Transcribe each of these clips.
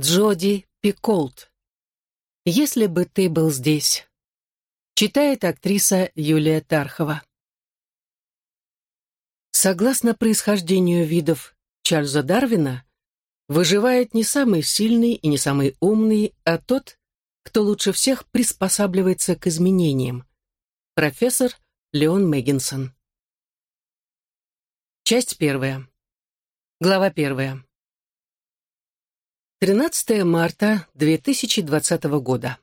Джоди Пиколт. «Если бы ты был здесь». Читает актриса Юлия Тархова. Согласно происхождению видов Чарльза Дарвина, выживает не самый сильный и не самый умный, а тот, кто лучше всех приспосабливается к изменениям. Профессор Леон Мэггинсон. Часть первая. Глава первая. 13 марта 2020 года.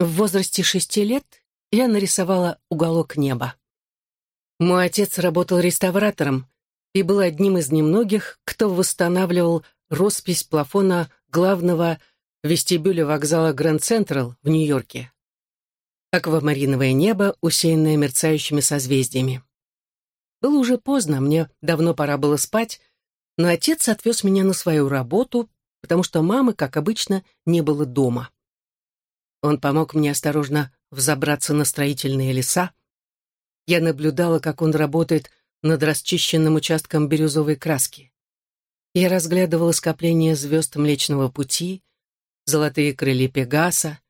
В возрасте шести лет я нарисовала уголок неба. Мой отец работал реставратором и был одним из немногих, кто восстанавливал роспись плафона главного вестибюля вокзала Гранд Централ в Нью-Йорке. Аквамариновое небо, усеянное мерцающими созвездиями. Было уже поздно, мне давно пора было спать, но отец отвез меня на свою работу, потому что мамы, как обычно, не было дома. Он помог мне осторожно взобраться на строительные леса. Я наблюдала, как он работает над расчищенным участком бирюзовой краски. Я разглядывала скопление звезд Млечного Пути, золотые крылья Пегаса,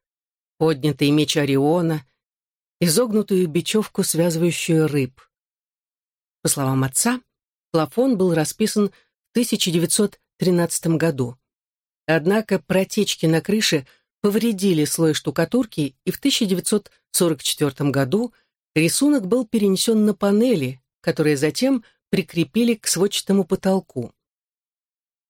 поднятый меч Ориона, изогнутую бечевку, связывающую рыб. По словам отца, плафон был расписан 1913 году. Однако протечки на крыше повредили слой штукатурки, и в 1944 году рисунок был перенесен на панели, которые затем прикрепили к сводчатому потолку.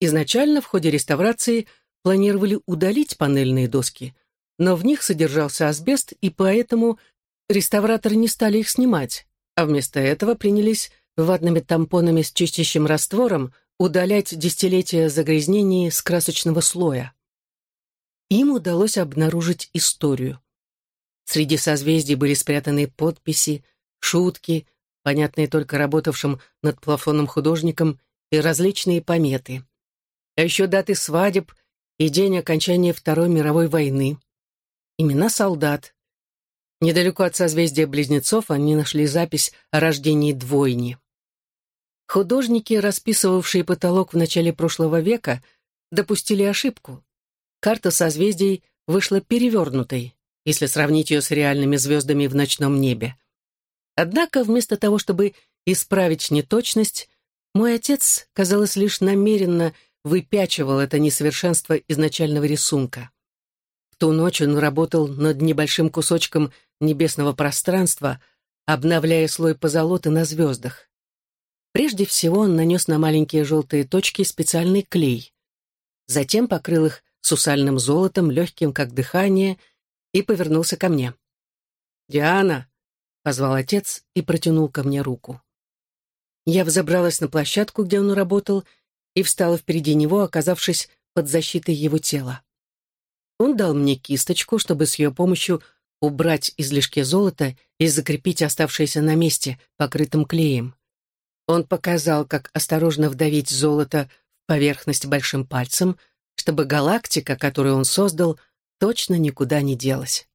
Изначально в ходе реставрации планировали удалить панельные доски, но в них содержался асбест, и поэтому реставраторы не стали их снимать, а вместо этого принялись ватными тампонами с чистящим раствором удалять десятилетия загрязнений с красочного слоя. Им удалось обнаружить историю. Среди созвездий были спрятаны подписи, шутки, понятные только работавшим над плафоном художником, и различные пометы. А еще даты свадеб и день окончания Второй мировой войны. Имена солдат. Недалеко от созвездия Близнецов они нашли запись о рождении двойни. Художники, расписывавшие потолок в начале прошлого века, допустили ошибку. Карта созвездий вышла перевернутой, если сравнить ее с реальными звездами в ночном небе. Однако вместо того, чтобы исправить неточность, мой отец, казалось, лишь намеренно выпячивал это несовершенство изначального рисунка. В ту ночь он работал над небольшим кусочком небесного пространства, обновляя слой позолоты на звездах. Прежде всего он нанес на маленькие желтые точки специальный клей. Затем покрыл их сусальным золотом, легким как дыхание, и повернулся ко мне. «Диана!» — позвал отец и протянул ко мне руку. Я взобралась на площадку, где он работал, и встала впереди него, оказавшись под защитой его тела. Он дал мне кисточку, чтобы с ее помощью убрать излишки золота и закрепить оставшееся на месте, покрытым клеем. Он показал, как осторожно вдавить золото в поверхность большим пальцем, чтобы галактика, которую он создал, точно никуда не делась.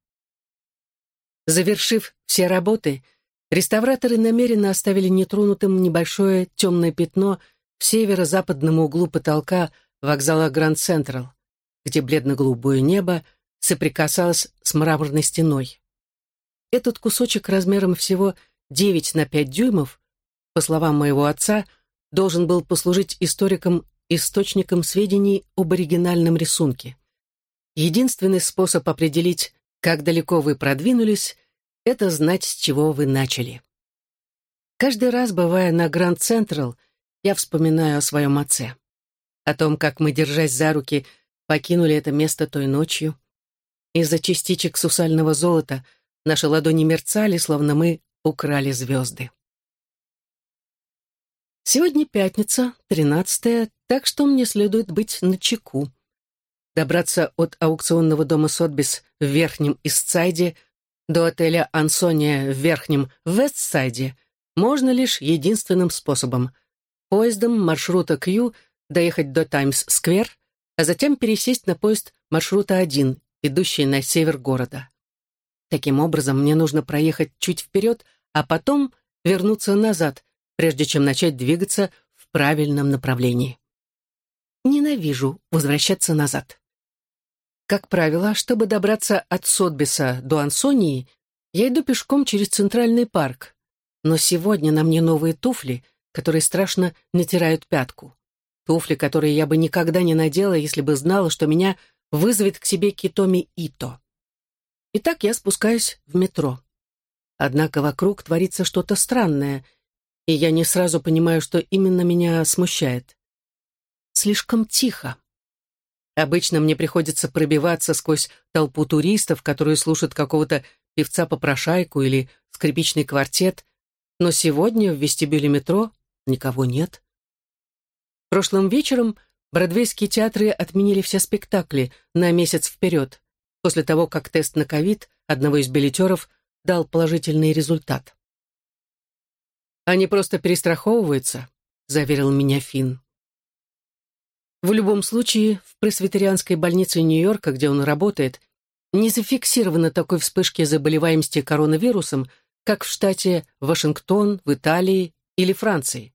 Завершив все работы, реставраторы намеренно оставили нетронутым небольшое темное пятно в северо-западном углу потолка вокзала Гранд Централ, где бледно-голубое небо соприкасалось с мраморной стеной. Этот кусочек размером всего 9 на 5 дюймов по словам моего отца, должен был послужить историкам источником сведений об оригинальном рисунке. Единственный способ определить, как далеко вы продвинулись, это знать, с чего вы начали. Каждый раз, бывая на Гранд Централ, я вспоминаю о своем отце. О том, как мы, держась за руки, покинули это место той ночью. Из-за частичек сусального золота наши ладони мерцали, словно мы украли звезды. Сегодня пятница, тринадцатая, так что мне следует быть начеку. Добраться от аукционного дома Сотбис в Верхнем Истсайде до отеля Ансония в Верхнем Вестсайде можно лишь единственным способом — поездом маршрута Q доехать до Таймс-сквер, а затем пересесть на поезд маршрута 1, идущий на север города. Таким образом, мне нужно проехать чуть вперед, а потом вернуться назад, прежде чем начать двигаться в правильном направлении. ненавижу возвращаться назад. Как правило, чтобы добраться от Сотбиса до Ансонии, я иду пешком через Центральный парк. Но сегодня на мне новые туфли, которые страшно натирают пятку. Туфли, которые я бы никогда не надела, если бы знала, что меня вызовет к себе Китоми Ито. Итак, я спускаюсь в метро. Однако вокруг творится что-то странное, и я не сразу понимаю, что именно меня смущает. Слишком тихо. Обычно мне приходится пробиваться сквозь толпу туристов, которые слушают какого-то певца-попрошайку или скрипичный квартет, но сегодня в вестибюле метро никого нет. Прошлым вечером бродвейские театры отменили все спектакли на месяц вперед, после того, как тест на ковид одного из билетеров дал положительный результат. «Они просто перестраховываются», — заверил меня Финн. В любом случае, в пресвитерианской больнице Нью-Йорка, где он работает, не зафиксировано такой вспышки заболеваемости коронавирусом, как в штате Вашингтон, в Италии или Франции.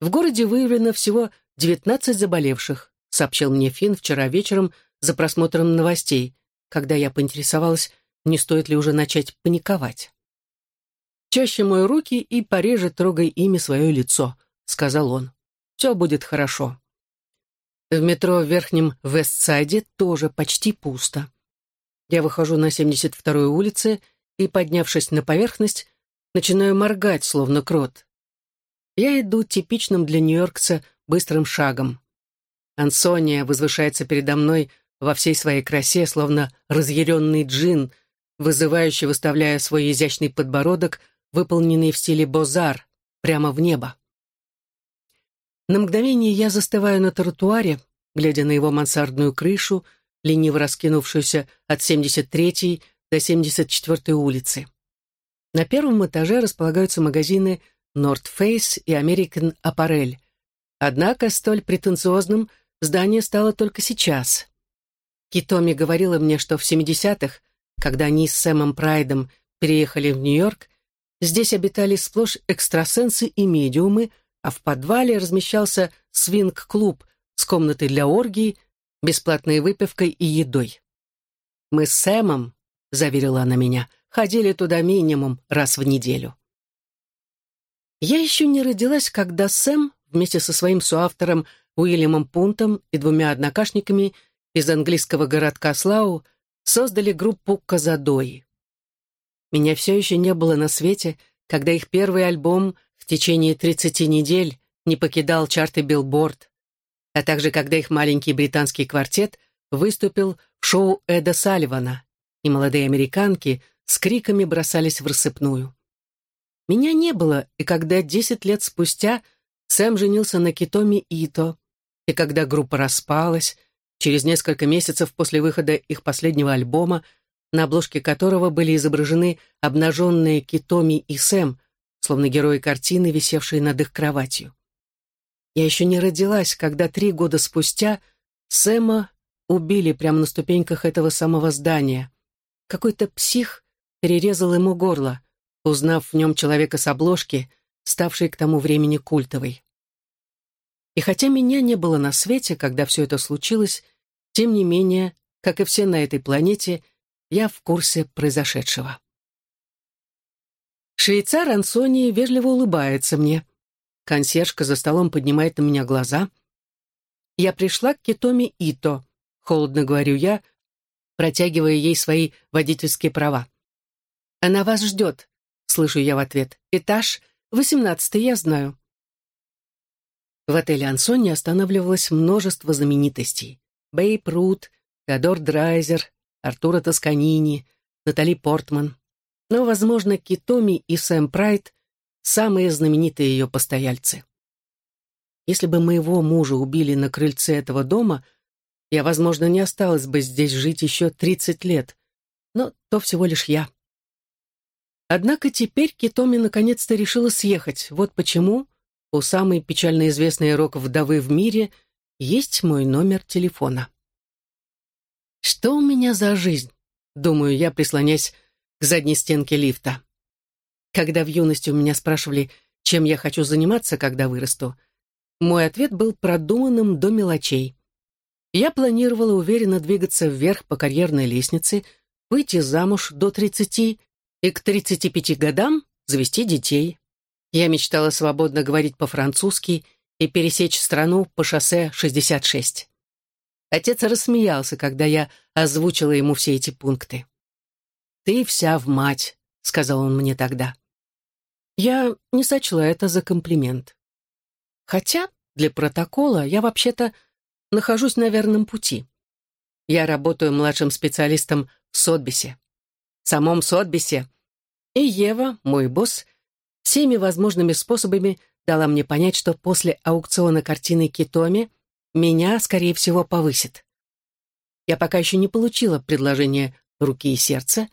В городе выявлено всего 19 заболевших, сообщил мне Финн вчера вечером за просмотром новостей, когда я поинтересовалась, не стоит ли уже начать паниковать. «Чаще мой руки и пореже трогай ими свое лицо», — сказал он. «Все будет хорошо». В метро в Верхнем Вестсайде тоже почти пусто. Я выхожу на 72-й улице и, поднявшись на поверхность, начинаю моргать, словно крот. Я иду типичным для нью-йоркца быстрым шагом. Ансония возвышается передо мной во всей своей красе, словно разъяренный джин, вызывающий, выставляя свой изящный подбородок, выполненный в стиле бозар, прямо в небо. На мгновение я застываю на тротуаре, глядя на его мансардную крышу, лениво раскинувшуюся от 73-й до 74-й улицы. На первом этаже располагаются магазины North Face и American Apparel. Однако столь претенциозным здание стало только сейчас. Китоми говорила мне, что в 70-х, когда они с Сэмом Прайдом переехали в Нью-Йорк, здесь обитали сплошь экстрасенсы и медиумы, а в подвале размещался свинг-клуб с комнатой для оргий, бесплатной выпивкой и едой. «Мы с Сэмом», — заверила она меня, — «ходили туда минимум раз в неделю». Я еще не родилась, когда Сэм вместе со своим соавтором Уильямом Пунтом и двумя однокашниками из английского городка Слау создали группу «Казадои». Меня все еще не было на свете, когда их первый альбом в течение 30 недель не покидал чарты «Билборд», а также когда их маленький британский квартет выступил в шоу Эда Салливана, и молодые американки с криками бросались врассыпную. Меня не было, и когда десять лет спустя Сэм женился на Китоми Ито, и когда группа распалась, через несколько месяцев после выхода их последнего альбома, на обложке которого были изображены обнаженные Китоми и Сэм, словно герои картины, висевшие над их кроватью. Я еще не родилась, когда три года спустя Сэма убили прямо на ступеньках этого самого здания. Какой-то псих перерезал ему горло, узнав в нем человека с обложки, ставшей к тому времени культовой. И хотя меня не было на свете, когда все это случилось, тем не менее, как и все на этой планете, я в курсе произошедшего. Швейцар Ансони вежливо улыбается мне. Консьержка за столом поднимает на меня глаза. «Я пришла к Китоми Ито», — холодно говорю я, протягивая ей свои водительские права. «Она вас ждет», Слышу я в ответ. «Этаж? Восемнадцатый, я знаю». В отеле «Ансони» останавливалось множество знаменитостей. Бейб Рут, Теодор Драйзер, Артура Тосканини, Натали Портман. Но, возможно, Китоми и Сэм Прайд — самые знаменитые ее постояльцы. Если бы моего мужа убили на крыльце этого дома, я, возможно, не осталась бы здесь жить еще 30 лет. Но то всего лишь я. Однако теперь Китоми наконец-то решила съехать. Вот почему у самой печально известной рок-вдовы в мире есть мой номер телефона. Что у меня за жизнь? Думаю я, прислонясь к задней стенке лифта. Когда в юности у меня спрашивали, чем я хочу заниматься, когда вырасту, Мой ответ был продуманным до мелочей. Я планировала уверенно двигаться вверх по карьерной лестнице, выйти замуж до 30 и к 35 годам завести детей. Я мечтала свободно говорить по-французски и пересечь страну по шоссе 66. Отец рассмеялся, когда я озвучила ему все эти пункты. «Ты вся в мать», — сказал он мне тогда. Я не сочла это за комплимент. Хотя для протокола я вообще-то нахожусь на верном пути. Я работаю младшим специалистом в Сотбисе. В самом Сотбисе. И Ева, мой босс, всеми возможными способами дала мне понять, что после аукциона картины Китоми меня, скорее всего, повысит. Я пока еще не получила предложение руки и сердца,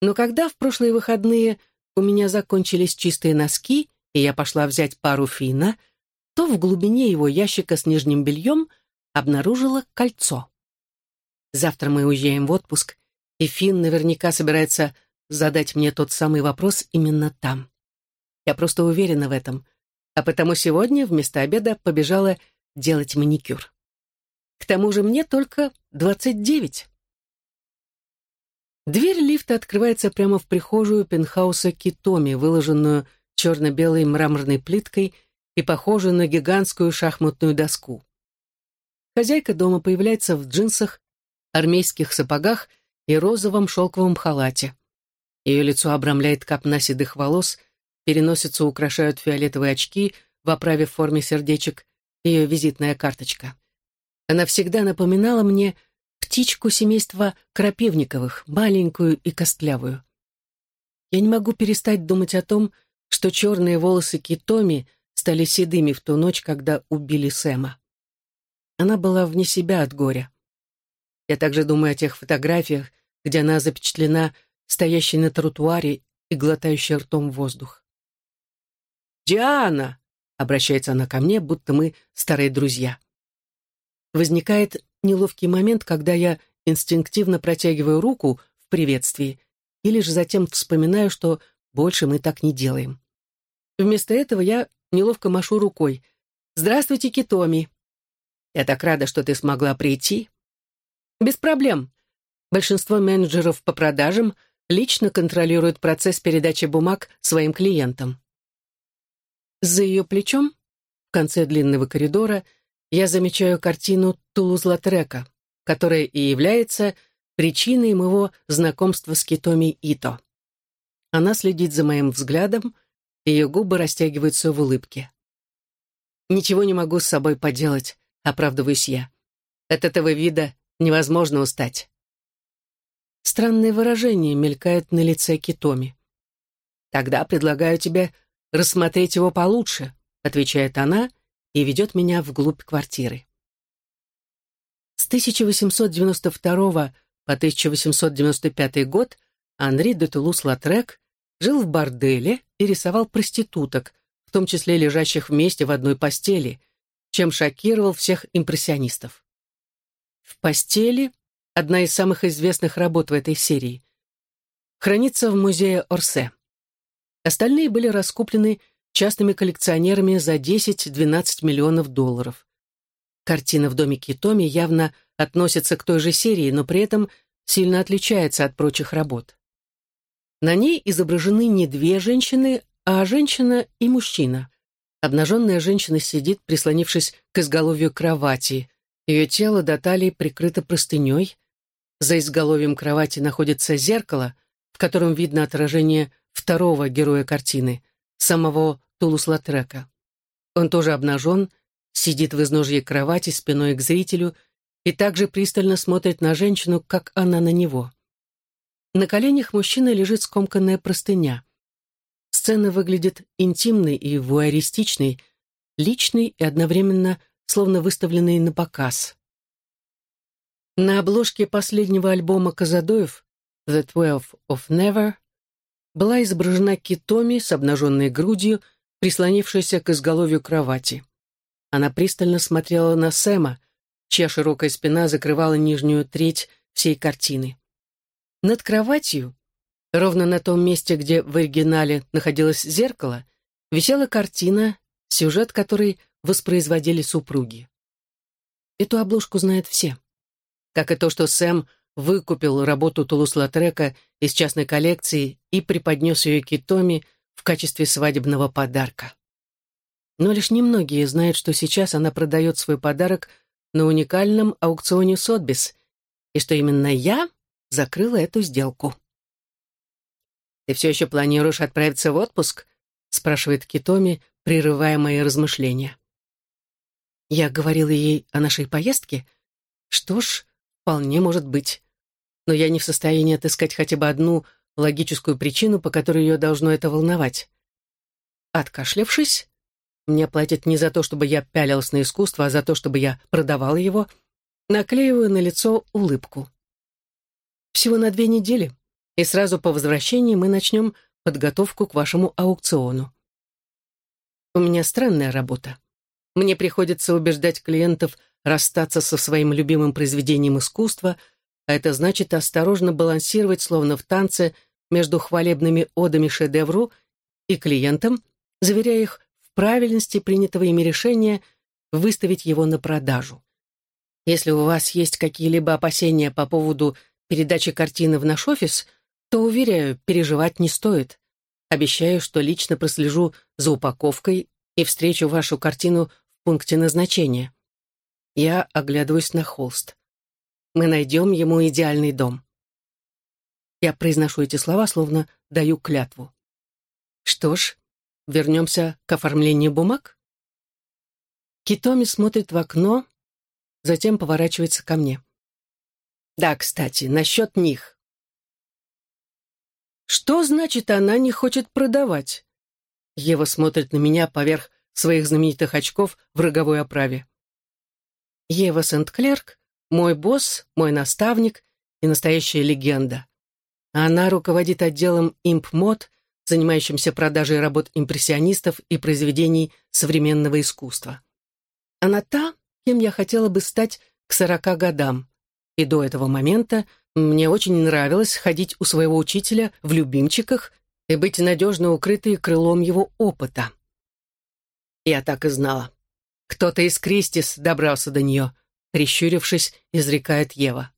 но когда в прошлые выходные у меня закончились чистые носки, и я пошла взять пару фина — то в глубине его ящика с нижним бельем обнаружила кольцо. Завтра мы уезжаем в отпуск, и Финн наверняка собирается задать мне тот самый вопрос именно там. Я просто уверена в этом, а потому сегодня вместо обеда побежала делать маникюр. К тому же мне только двадцать девять. Дверь лифта открывается прямо в прихожую пентхауса Китоми, выложенную черно-белой мраморной плиткой и похожа на гигантскую шахматную доску. Хозяйка дома появляется в джинсах, армейских сапогах и розовом шелковом халате. Ее лицо обрамляет копна седых волос, переносицу украшают фиолетовые очки в оправе в форме сердечек, ее визитная карточка. Она всегда напоминала мне птичку семейства Крапивниковых, маленькую и костлявую. Я не могу перестать думать о том, что черные волосы Китоми — стали седыми в ту ночь, когда убили Сэма. Она была вне себя от горя. Я также думаю о тех фотографиях, где она запечатлена, стоящей на тротуаре и глотающей ртом воздух. «Диана!» — обращается она ко мне, будто мы старые друзья. Возникает неловкий момент, когда я инстинктивно протягиваю руку в приветствии и лишь затем вспоминаю, что больше мы так не делаем. Вместо этого я неловко машу рукой. «Здравствуйте, Китоми!» «Я так рада, что ты смогла прийти». «Без проблем. Большинство менеджеров по продажам лично контролируют процесс передачи бумаг своим клиентам». За ее плечом, в конце длинного коридора, я замечаю картину Тулуз-Латрека, которая и является причиной моего знакомства с Китоми Ито. Она следит за моим взглядом, ее губы растягиваются в улыбке. «Ничего не могу с собой поделать», — оправдываюсь я. «От этого вида невозможно устать». Странное выражение мелькает на лице Китоми. «Тогда предлагаю тебе рассмотреть его получше», — отвечает она и ведет меня вглубь квартиры. С 1892 по 1895 год Анри де Тулус-Латрек жил в борделе и рисовал проституток, в том числе лежащих вместе в одной постели, чем шокировал всех импрессионистов. В постели одна из самых известных работ в этой серии. Хранится в музее Орсе. Остальные были раскуплены частными коллекционерами за 10-12 миллионов долларов. Картина в доме Китоми явно относится к той же серии, но при этом сильно отличается от прочих работ. На ней изображены не две женщины, а женщина и мужчина. Обнаженная женщина сидит, прислонившись к изголовью кровати. Ее тело до талии прикрыто простыней. За изголовьем кровати находится зеркало, в котором видно отражение второго героя картины, самого Тулус-Латрека. Он тоже обнажен, сидит в изножье кровати спиной к зрителю и также пристально смотрит на женщину, как она на него. На коленях мужчины лежит скомканная простыня. Сцена выглядит интимной и вуаристичной, личной и одновременно словно выставленной на показ. На обложке последнего альбома Казадоев «The Twelve of Never» была изображена Китоми с обнаженной грудью, прислонившейся к изголовью кровати. Она пристально смотрела на Сэма, чья широкая спина закрывала нижнюю треть всей картины. Над кроватью, ровно на том месте, где в оригинале находилось зеркало, висела картина, сюжет которой воспроизводили супруги. Эту обложку знают все. Как и то, что Сэм выкупил работу Тулус-Латрека из частной коллекции и преподнес ее Китоми в качестве свадебного подарка. Но лишь немногие знают, что сейчас она продает свой подарок на уникальном аукционе Сотбис, и что именно я закрыла эту сделку. «Ты все еще планируешь отправиться в отпуск?» — спрашивает Китоми, прерывая мои размышления. Я говорила ей о нашей поездке. Что ж, вполне может быть. Но я не в состоянии отыскать хотя бы одну логическую причину, по которой ее должно это волновать. Откашлявшись, мне платят не за то, чтобы я пялилась на искусство, а за то, чтобы я продавала его, наклеиваю на лицо улыбку. Всего на две недели, и сразу по возвращении мы начнем подготовку к вашему аукциону. У меня странная работа. Мне приходится убеждать клиентов расстаться со своим любимым произведением искусства, а это значит осторожно балансировать, словно в танце, между хвалебными одами шедевру и клиентам, заверяя их в правильности принятого ими решения выставить его на продажу. Если у вас есть какие-либо опасения по поводу передачи картины в наш офис, то, уверяю, переживать не стоит. Обещаю, что лично прослежу за упаковкой и встречу вашу картину в пункте назначения. Я оглядываюсь на холст. Мы найдем ему идеальный дом. Я произношу эти слова, словно даю клятву. Что ж, вернемся к оформлению бумаг? Китоми смотрит в окно, затем поворачивается ко мне. Да, кстати, насчет них. Что значит, она не хочет продавать? Ева смотрит на меня поверх своих знаменитых очков в роговой оправе. Ева Сент-Клерк — мой босс, мой наставник и настоящая легенда. Она руководит отделом имп-мод, занимающимся продажей работ импрессионистов и произведений современного искусства. Она та, кем я хотела бы стать к сорока годам. И до этого момента мне очень нравилось ходить у своего учителя в любимчиках и быть надежно укрытой крылом его опыта. Я так и знала. Кто-то из Кристис добрался до нее, прищурившись, изрекает Ева.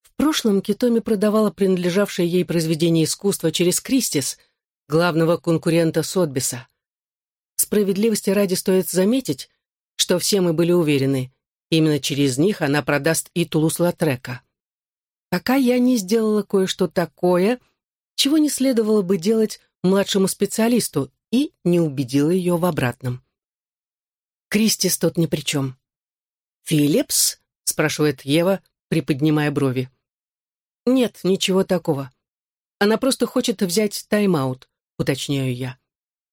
В прошлом Китоми продавала принадлежавшее ей произведение искусства через Кристис, главного конкурента Сотбиса. Справедливости ради стоит заметить, что все мы были уверены, именно через них она продаст и Тулус-Латрека. Пока я не сделала кое-что такое, чего не следовало бы делать младшему специалисту, и не убедила ее в обратном. Кристис тут ни при чем. «Филлипс?» — спрашивает Ева, приподнимая брови. «Нет, ничего такого. Она просто хочет взять тайм-аут», — уточняю я.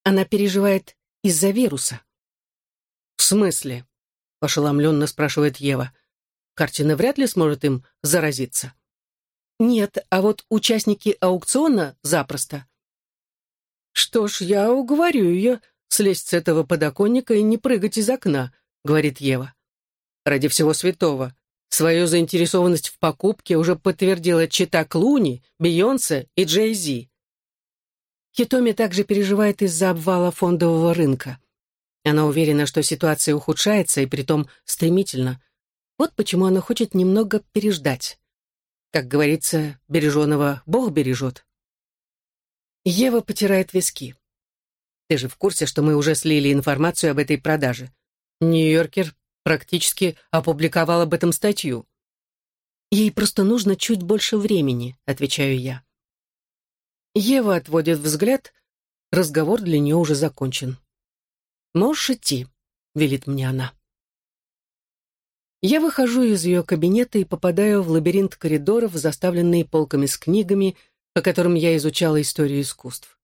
Она переживает из-за вируса. «В смысле?» — ошеломленно спрашивает Ева. «Картина вряд ли сможет им заразиться». «Нет, а вот участники аукциона запросто». «Что ж, я уговорю ее слезть с этого подоконника и не прыгать из окна», — говорит Ева. «Ради всего святого. Свою заинтересованность в покупке уже подтвердила Чита Клуни, Бейонсе и Джей Зи. Хитоми также переживает из-за обвала фондового рынка. Она уверена, что ситуация ухудшается, и притом стремительно. Вот почему она хочет немного переждать. Как говорится, береженого Бог бережет. Ева потирает виски. Ты же в курсе, что мы уже слили информацию об этой продаже. Нью-Йоркер практически опубликовал об этом статью. Ей просто нужно чуть больше времени, отвечаю я. Ева отводит взгляд, разговор для нее уже закончен. «Можешь идти», — велит мне она. Я выхожу из ее кабинета и попадаю в лабиринт коридоров, заставленный полками с книгами, по которым я изучала историю искусств.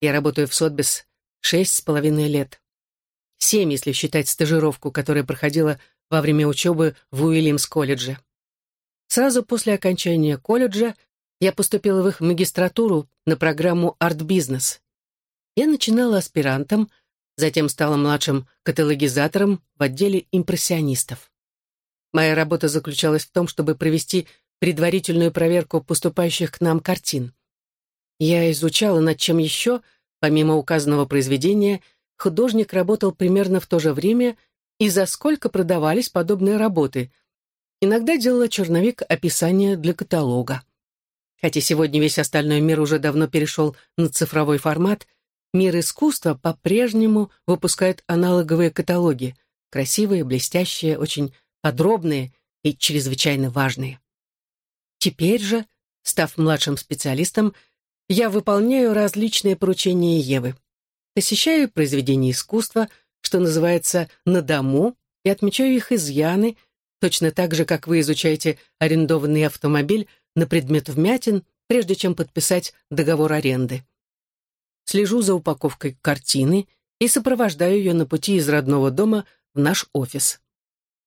Я работаю в Сотбис шесть с половиной лет. Семь, если считать стажировку, которая проходила во время учебы в Уильямс-колледже. Сразу после окончания колледжа я поступила в их магистратуру на программу «Арт-бизнес». Я начинала аспирантом, затем стала младшим каталогизатором в отделе импрессионистов. Моя работа заключалась в том, чтобы провести предварительную проверку поступающих к нам картин. Я изучала, над чем еще, помимо указанного произведения, художник работал примерно в то же время и за сколько продавались подобные работы. Иногда делала черновик описания для каталога. Хотя сегодня весь остальной мир уже давно перешел на цифровой формат, мир искусства по-прежнему выпускает аналоговые каталоги, красивые, блестящие, очень подробные и чрезвычайно важные. Теперь же, став младшим специалистом, я выполняю различные поручения Евы. Посещаю произведения искусства, что называется, на дому, и отмечаю их изъяны, точно так же, как вы изучаете арендованный автомобиль на предмет вмятин, прежде чем подписать договор аренды. Слежу за упаковкой картины и сопровождаю ее на пути из родного дома в наш офис.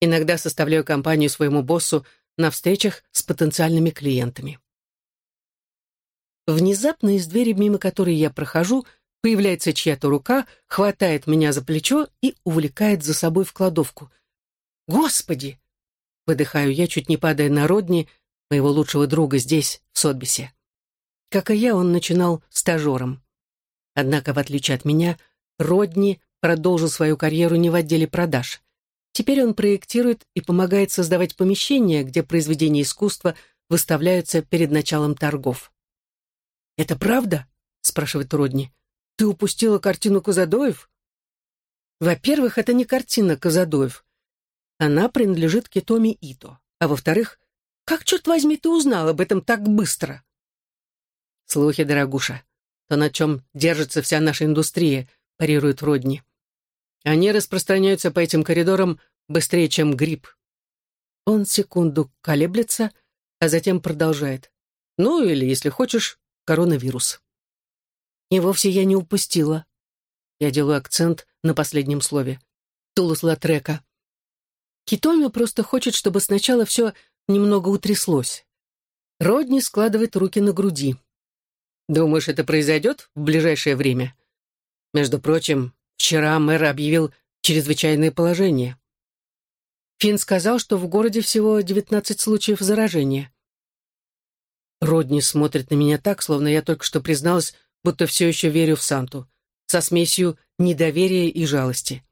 Иногда составляю компанию своему боссу на встречах с потенциальными клиентами. Внезапно из двери, мимо которой я прохожу, появляется чья-то рука, хватает меня за плечо и увлекает за собой в кладовку. «Господи!» — выдыхаю я, чуть не падая на родни, моего лучшего друга здесь, в Сотбисе. Как и я, он начинал стажером. Однако, в отличие от меня, Родни продолжил свою карьеру не в отделе продаж. Теперь он проектирует и помогает создавать помещения, где произведения искусства выставляются перед началом торгов. «Это правда?» — спрашивает Родни. «Ты упустила картину Казадоев?» «Во-первых, это не картина Казадоев. Она принадлежит Китоми Ито. А во-вторых, как, черт возьми, ты узнал об этом так быстро?» «Слухи, дорогуша. То, на чем держится вся наша индустрия», — парирует Родни. Они распространяются по этим коридорам быстрее, чем грипп. Он секунду колеблется, а затем продолжает. Ну, или, если хочешь, коронавирус. И вовсе я не упустила. Я делаю акцент на последнем слове. Тулус Латрека. Китоми просто хочет, чтобы сначала все немного утряслось. Родни складывает руки на груди. Думаешь, это произойдет в ближайшее время? Между прочим, вчера мэр объявил чрезвычайное положение. Финн сказал, что в городе всего 19 случаев заражения. Родни смотрит на меня так, словно я только что призналась, будто все еще верю в Санту, со смесью недоверия и жалости.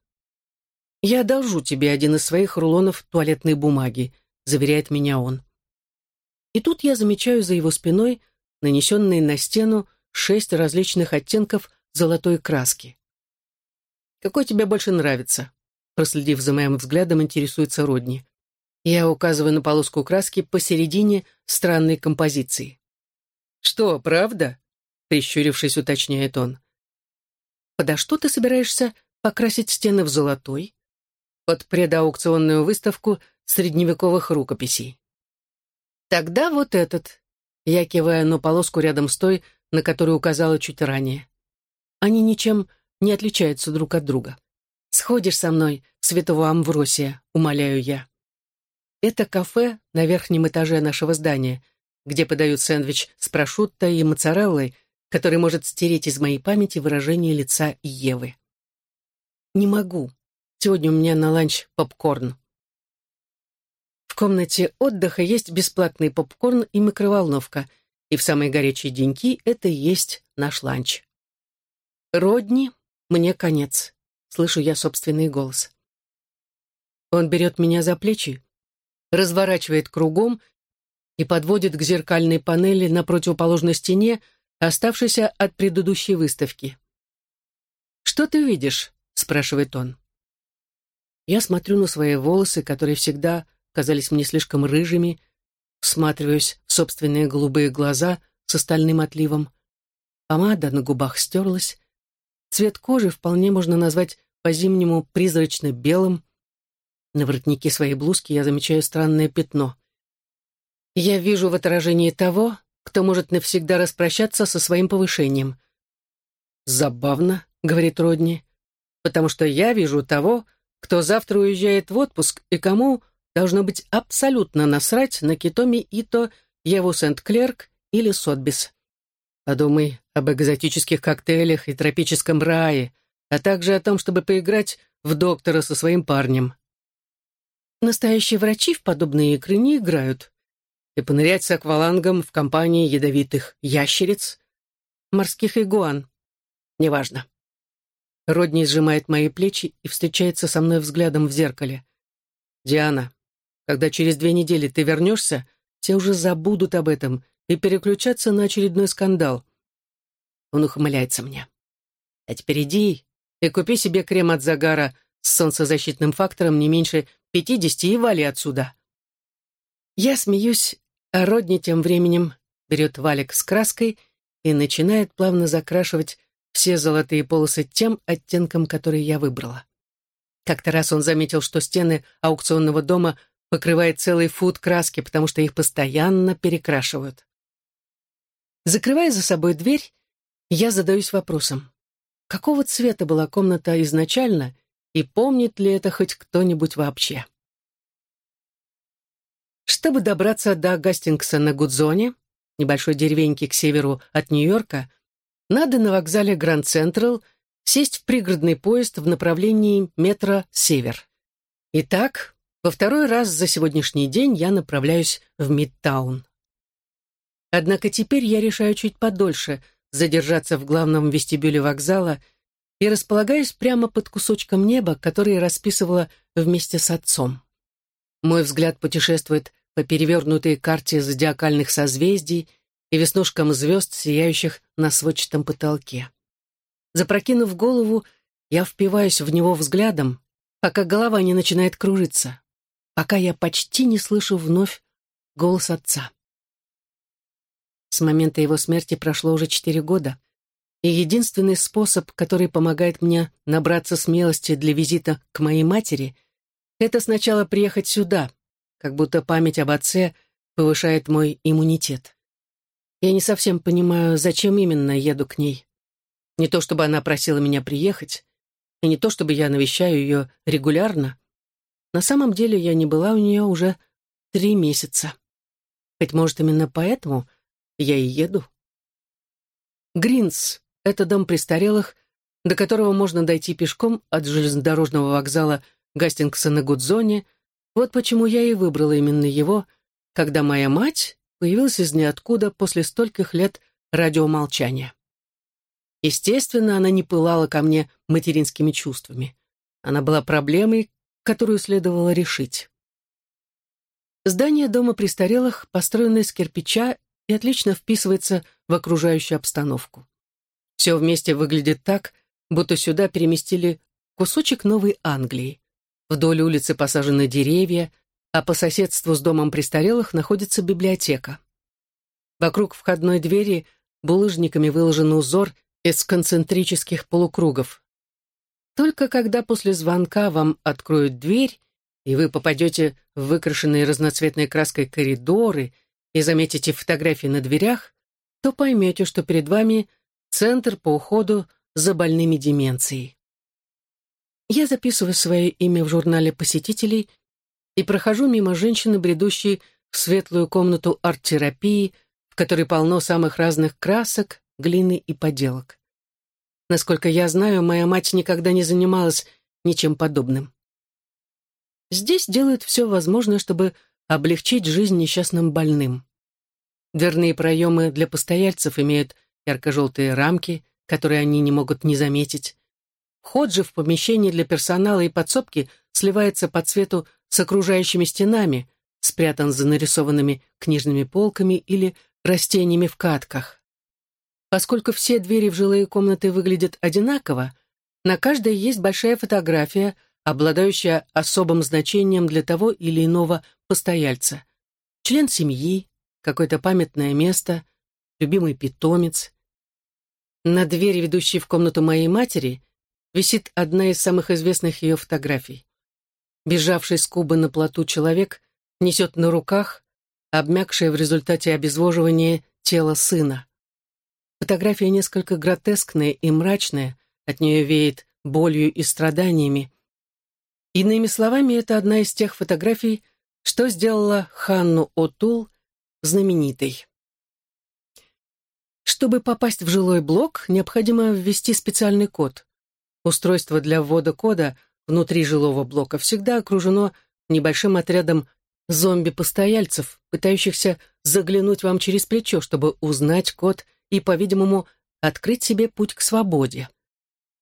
«Я одолжу тебе один из своих рулонов туалетной бумаги», — заверяет меня он. И тут я замечаю за его спиной нанесенные на стену шесть различных оттенков золотой краски. «Какой тебе больше нравится?» Проследив за моим взглядом, интересуется Родни. Я указываю на полоску краски посередине странной композиции. «Что, правда?» — прищурившись, уточняет он. «Подо что ты собираешься покрасить стены в золотой?» «Под предаукционную выставку средневековых рукописей». «Тогда вот этот», — я киваю на полоску рядом с той, на которую указала чуть ранее. Они ничем не отличаются друг от друга. «Сходишь со мной Святого Амвросия», — умоляю я. Это кафе на верхнем этаже нашего здания, где подают сэндвич с прошутто и моцареллой, который может стереть из моей памяти выражение лица Евы. Не могу. Сегодня у меня на ланч попкорн. В комнате отдыха есть бесплатный попкорн и микроволновка, и в самые горячие деньки это и есть наш ланч. Родни, мне конец. Слышу я собственный голос. Он берет меня за плечи, разворачивает кругом и подводит к зеркальной панели на противоположной стене, оставшейся от предыдущей выставки. «Что ты видишь?» — спрашивает он. Я смотрю на свои волосы, которые всегда казались мне слишком рыжими, всматриваюсь в собственные голубые глаза с остальным отливом. Помада на губах стерлась. Цвет кожи вполне можно назвать по-зимнему призрачно-белым, на воротнике своей блузки я замечаю странное пятно. Я вижу в отражении того, кто может навсегда распрощаться со своим повышением. «Забавно», — говорит Родни, «потому что я вижу того, кто завтра уезжает в отпуск и кому должно быть абсолютно насрать на Китоми Ито, Еву Сент-Клерк или Сотбис. Подумай об экзотических коктейлях и тропическом рае, а также о том, чтобы поиграть в доктора со своим парнем. Настоящие врачи в подобные игры не играют. И понырять с аквалангом в компании ядовитых ящериц, морских игуан. Неважно. Родни сжимает мои плечи и встречается со мной взглядом в зеркале. «Диана, когда через две недели ты вернешься, все уже забудут об этом и переключатся на очередной скандал». Он ухмыляется мне. «А теперь иди и купи себе крем от загара с солнцезащитным фактором не меньше 50 и вали отсюда». Я смеюсь, а Родни тем временем берет валик с краской и начинает плавно закрашивать все золотые полосы тем оттенком, который я выбрала. Как-то раз он заметил, что стены аукционного дома покрывает целый фут краски, потому что их постоянно перекрашивают. Закрывая за собой дверь, я задаюсь вопросом, какого цвета была комната изначально и помнит ли это хоть кто-нибудь вообще? Чтобы добраться до Гастингса на Гудзоне, небольшой деревеньки к северу от Нью-Йорка, надо на вокзале Гранд Централ сесть в пригородный поезд в направлении метро «Север». Итак, во второй раз за сегодняшний день я направляюсь в Мидтаун. Однако теперь я решаю чуть подольше задержаться в главном вестибюле вокзала и располагаюсь прямо под кусочком неба, который расписывала вместе с отцом. Мой взгляд путешествует по перевернутой карте зодиакальных созвездий и веснушкам звезд, сияющих на сводчатом потолке. Запрокинув голову, я впиваюсь в него взглядом, пока голова не начинает кружиться, пока я почти не слышу вновь голос отца. С момента его смерти прошло уже четыре года, и единственный способ, который помогает мне набраться смелости для визита к моей матери, это сначала приехать сюда, как будто память об отце повышает мой иммунитет. Я не совсем понимаю, зачем именно еду к ней. Не то чтобы она просила меня приехать, и не то чтобы я навещаю ее регулярно. На самом деле я не была у нее уже три месяца. Быть может, именно поэтому я и еду. Гринс — это дом престарелых, до которого можно дойти пешком от железнодорожного вокзала Гастингса на Гудзоне. Вот почему я и выбрала именно его, когда моя мать появилась из ниоткуда после стольких лет радиомолчания. Естественно, она не пылала ко мне материнскими чувствами. Она была проблемой, которую следовало решить. Здание дома престарелых построено из кирпича и отлично вписывается в окружающую обстановку. Все вместе выглядит так, будто сюда переместили кусочек Новой Англии. Вдоль улицы посажены деревья, а по соседству с домом престарелых находится библиотека. Вокруг входной двери булыжниками выложен узор из концентрических полукругов. Только когда после звонка вам откроют дверь, и вы попадете в выкрашенные разноцветной краской коридоры и заметите фотографии на дверях, то поймете, что перед вами центр по уходу за больными деменцией. Я записываю свое имя в журнале посетителей и прохожу мимо женщины, бредущей в светлую комнату арт-терапии, в которой полно самых разных красок, глины и поделок. Насколько я знаю, моя мать никогда не занималась ничем подобным. Здесь делают все возможное, чтобы облегчить жизнь несчастным больным. Дверные проемы для постояльцев имеют ярко-желтые рамки, которые они не могут не заметить. Вход же в помещение для персонала и подсобки сливается по цвету с окружающими стенами, спрятан за нарисованными книжными полками или растениями в катках. Поскольку все двери в жилые комнаты выглядят одинаково, на каждой есть большая фотография, обладающая особым значением для того или иного постояльца. Член семьи, какое-то памятное место, любимый питомец. На двери, ведущей в комнату моей матери, висит одна из самых известных ее фотографий. Бежавший с Кубы на плоту человек несет на руках обмякшее в результате обезвоживания тело сына. Фотография несколько гротескная и мрачная, от нее веет болью и страданиями. Иными словами, это одна из тех фотографий, что сделала Ханну Отул знаменитой. Чтобы попасть в жилой блок, необходимо ввести специальный код. Устройство для ввода кода внутри жилого блока всегда окружено небольшим отрядом зомби-постояльцев, пытающихся заглянуть вам через плечо, чтобы узнать код и, по-видимому, открыть себе путь к свободе.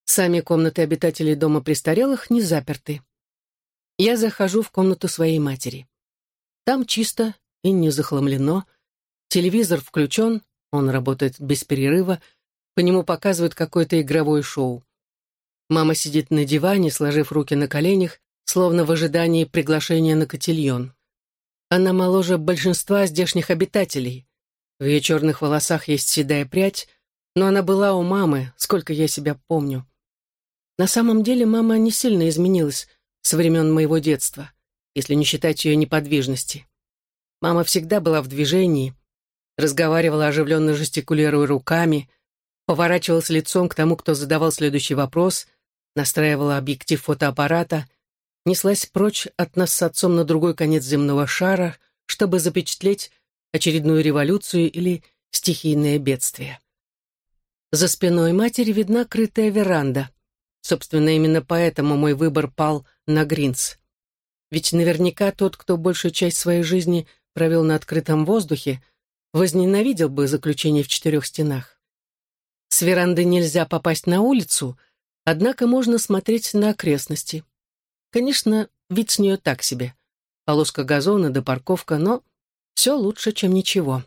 Сами комнаты обитателей дома престарелых не заперты. Я захожу в комнату своей матери. Там чисто и не захламлено. Телевизор включен, он работает без перерыва, по нему показывают какое-то игровое шоу. Мама сидит на диване, сложив руки на коленях, словно в ожидании приглашения на котельон. Она моложе большинства здешних обитателей. В ее черных волосах есть седая прядь, но она была у мамы, сколько я себя помню. На самом деле мама не сильно изменилась со времен моего детства, если не считать ее неподвижности. Мама всегда была в движении, разговаривала оживленно жестикулируя руками, поворачивалась лицом к тому, кто задавал следующий вопрос, настраивала объектив фотоаппарата — неслась прочь от нас с отцом на другой конец земного шара, чтобы запечатлеть очередную революцию или стихийное бедствие. За спиной матери видна крытая веранда. Собственно, именно поэтому мой выбор пал на Гринс. Ведь наверняка тот, кто большую часть своей жизни провел на открытом воздухе, возненавидел бы заключение в четырех стенах. С веранды нельзя попасть на улицу, однако можно смотреть на окрестности. Конечно, вид с нее так себе. Полоска газона да парковка, но все лучше, чем ничего.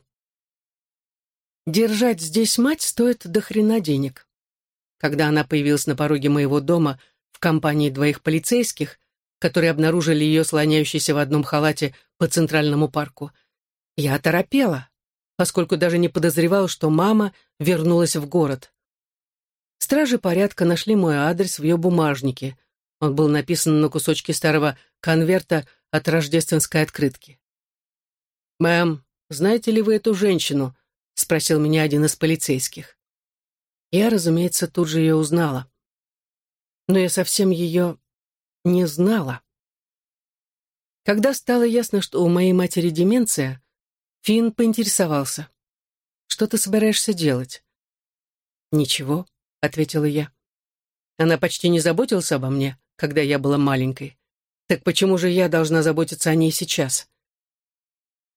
Держать здесь мать стоит до хрена денег. Когда она появилась на пороге моего дома в компании двоих полицейских, которые обнаружили ее слоняющейся в одном халате по Центральному парку, я оторопела, поскольку даже не подозревала, что мама вернулась в город. Стражи порядка нашли мой адрес в ее бумажнике — он был написан на кусочке старого конверта от рождественской открытки. «Мэм, знаете ли вы эту женщину?» — спросил меня один из полицейских. Я, разумеется, тут же ее узнала. Но я совсем ее не знала. Когда стало ясно, что у моей матери деменция, Финн поинтересовался. «Что ты собираешься делать?» «Ничего», — ответила я. Она почти не заботилась обо мне когда я была маленькой. Так почему же я должна заботиться о ней сейчас?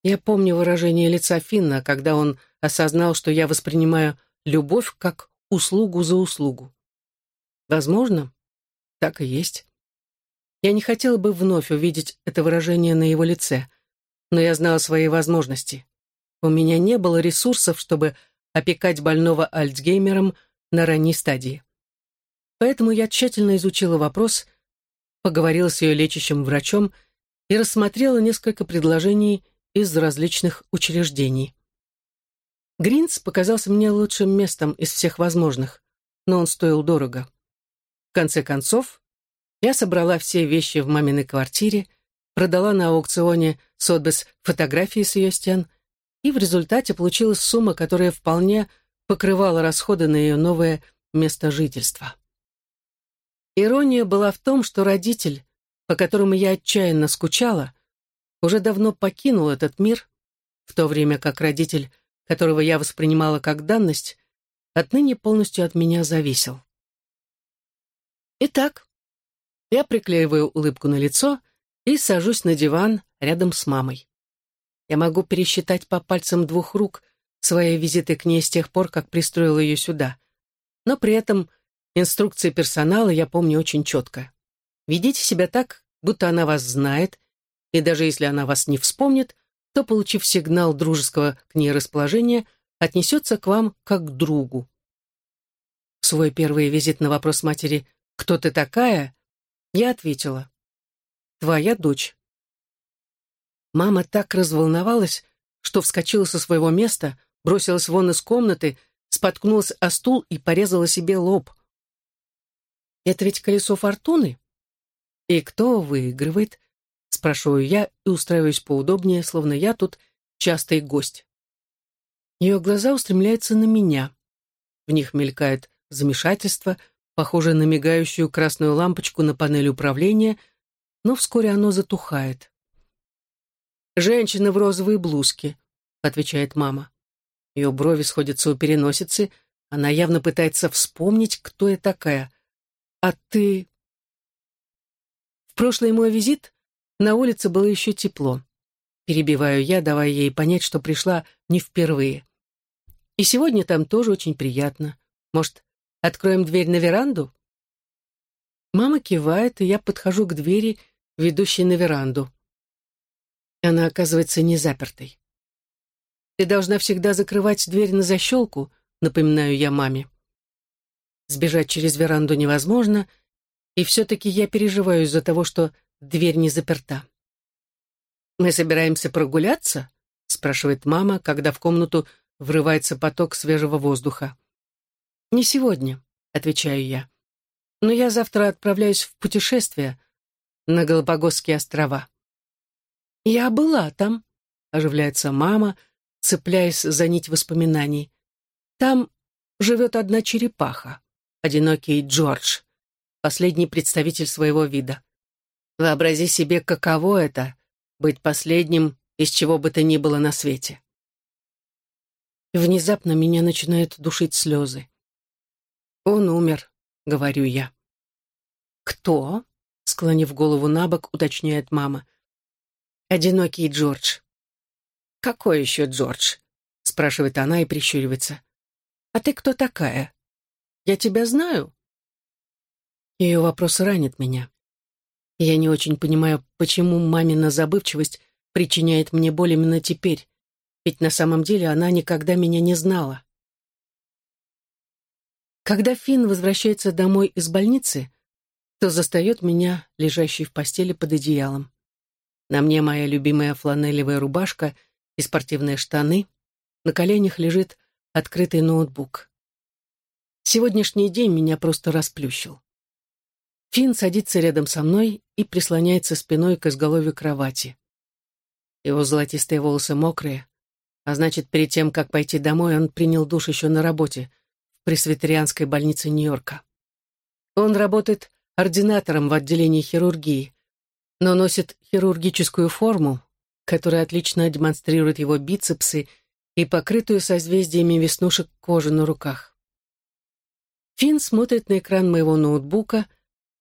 Я помню выражение лица Финна, когда он осознал, что я воспринимаю любовь как услугу за услугу. Возможно, так и есть. Я не хотела бы вновь увидеть это выражение на его лице, но я знала свои возможности. У меня не было ресурсов, чтобы опекать больного Альцгеймером на ранней стадии. Поэтому я тщательно изучила вопрос поговорила с ее лечащим врачом и рассмотрела несколько предложений из различных учреждений. Гринс показался мне лучшим местом из всех возможных, но он стоил дорого. В конце концов, я собрала все вещи в маминой квартире, продала на аукционе Сотбес фотографии с ее стен, и в результате получилась сумма, которая вполне покрывала расходы на ее новое место жительства. Ирония была в том, что родитель, по которому я отчаянно скучала, уже давно покинул этот мир, в то время как родитель, которого я воспринимала как данность, отныне полностью от меня зависел. Итак, я приклеиваю улыбку на лицо и сажусь на диван рядом с мамой. Я могу пересчитать по пальцам двух рук свои визиты к ней с тех пор, как пристроила ее сюда, но при этом Инструкции персонала я помню очень четко. Ведите себя так, будто она вас знает, и даже если она вас не вспомнит, то, получив сигнал дружеского к ней расположения, отнесется к вам как к другу. В свой первый визит на вопрос матери «Кто ты такая?» я ответила «Твоя дочь». Мама так разволновалась, что вскочила со своего места, бросилась вон из комнаты, споткнулась о стул и порезала себе лоб – это ведь колесо фортуны? И кто выигрывает? Спрашиваю я и устраиваюсь поудобнее, словно я тут частый гость. Ее глаза устремляются на меня. В них мелькает замешательство, похожее на мигающую красную лампочку на панели управления, но вскоре оно затухает. «Женщина в розовой блузке», — отвечает мама. Ее брови сходятся у переносицы, она явно пытается вспомнить, кто я такая. «А ты...» В прошлый мой визит на улице было еще тепло. Перебиваю я, давая ей понять, что пришла не впервые. И сегодня там тоже очень приятно. Может, откроем дверь на веранду? Мама кивает, и я подхожу к двери, ведущей на веранду. Она оказывается не запертой. «Ты должна всегда закрывать дверь на защелку», — напоминаю я маме. Сбежать через веранду невозможно, и все-таки я переживаю из-за того, что дверь не заперта. «Мы собираемся прогуляться?» — спрашивает мама, когда в комнату врывается поток свежего воздуха. «Не сегодня», — отвечаю я. «Но я завтра отправляюсь в путешествие на Галапагосские острова». «Я была там», — оживляется мама, цепляясь за нить воспоминаний. «Там живет одна черепаха, одинокий Джордж, последний представитель своего вида. Вообрази себе, каково это — быть последним из чего бы то ни было на свете. Внезапно меня начинают душить слезы. «Он умер», — говорю я. «Кто?» — склонив голову на бок, уточняет мама. «Одинокий Джордж». «Какой еще Джордж?» — спрашивает она и прищуривается. «А ты кто такая? Я тебя знаю?» Ее вопрос ранит меня. Я не очень понимаю, почему мамина забывчивость причиняет мне боль именно теперь, ведь на самом деле она никогда меня не знала. Когда Финн возвращается домой из больницы, то застает меня, лежащей в постели под одеялом. На мне моя любимая фланелевая рубашка и спортивные штаны, на коленях лежит открытый ноутбук. Сегодняшний день меня просто расплющил. Финн садится рядом со мной и прислоняется спиной к изголовью кровати. Его золотистые волосы мокрые, а значит, перед тем, как пойти домой, он принял душ еще на работе в пресвитерианской больнице Нью-Йорка. Он работает ординатором в отделении хирургии, но носит хирургическую форму, которая отлично демонстрирует его бицепсы и покрытую созвездиями веснушек кожу на руках. Финн смотрит на экран моего ноутбука,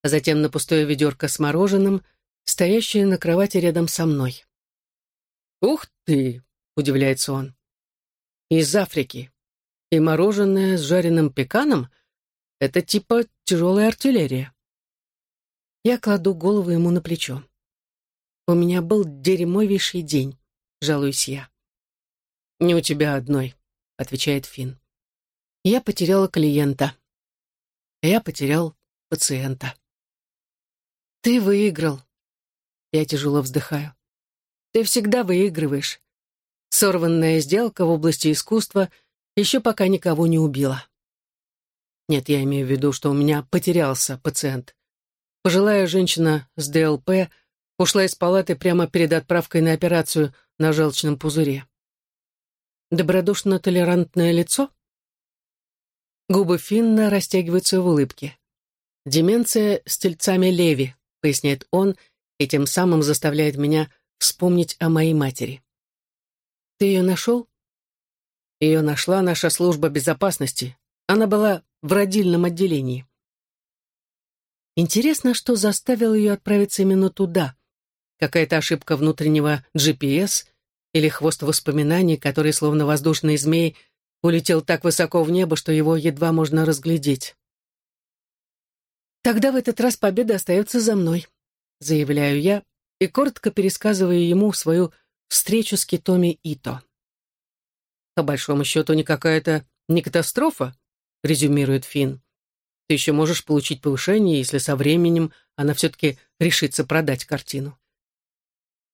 а затем на пустое ведерко с мороженым, стоящее на кровати рядом со мной. «Ух ты!» — удивляется он. «Из Африки. И мороженое с жареным пеканом — это типа тяжелая артиллерия». Я кладу голову ему на плечо. «У меня был дерьмовейший день», — жалуюсь я. «Не у тебя одной», — отвечает Финн. «Я потеряла клиента. Я потерял пациента». «Ты выиграл». Я тяжело вздыхаю. Ты всегда выигрываешь. Сорванная сделка в области искусства еще пока никого не убила. Нет, я имею в виду, что у меня потерялся пациент. Пожилая женщина с ДЛП ушла из палаты прямо перед отправкой на операцию на желчном пузыре. Добродушно-толерантное лицо? Губы Финна растягиваются в улыбке. «Деменция с тельцами Леви», — поясняет он, и тем самым заставляет меня вспомнить о моей матери. «Ты ее нашел?» Ее нашла наша служба безопасности. Она была в родильном отделении. Интересно, что заставило ее отправиться именно туда. Какая-то ошибка внутреннего GPS или хвост воспоминаний, который, словно воздушный змей, улетел так высоко в небо, что его едва можно разглядеть. «Тогда в этот раз победа остается за мной», — заявляю я, и коротко пересказывая ему свою встречу с Китоми Ито. «По большому счету, не какая-то не катастрофа», — резюмирует Финн. «Ты еще можешь получить повышение, если со временем она все-таки решится продать картину».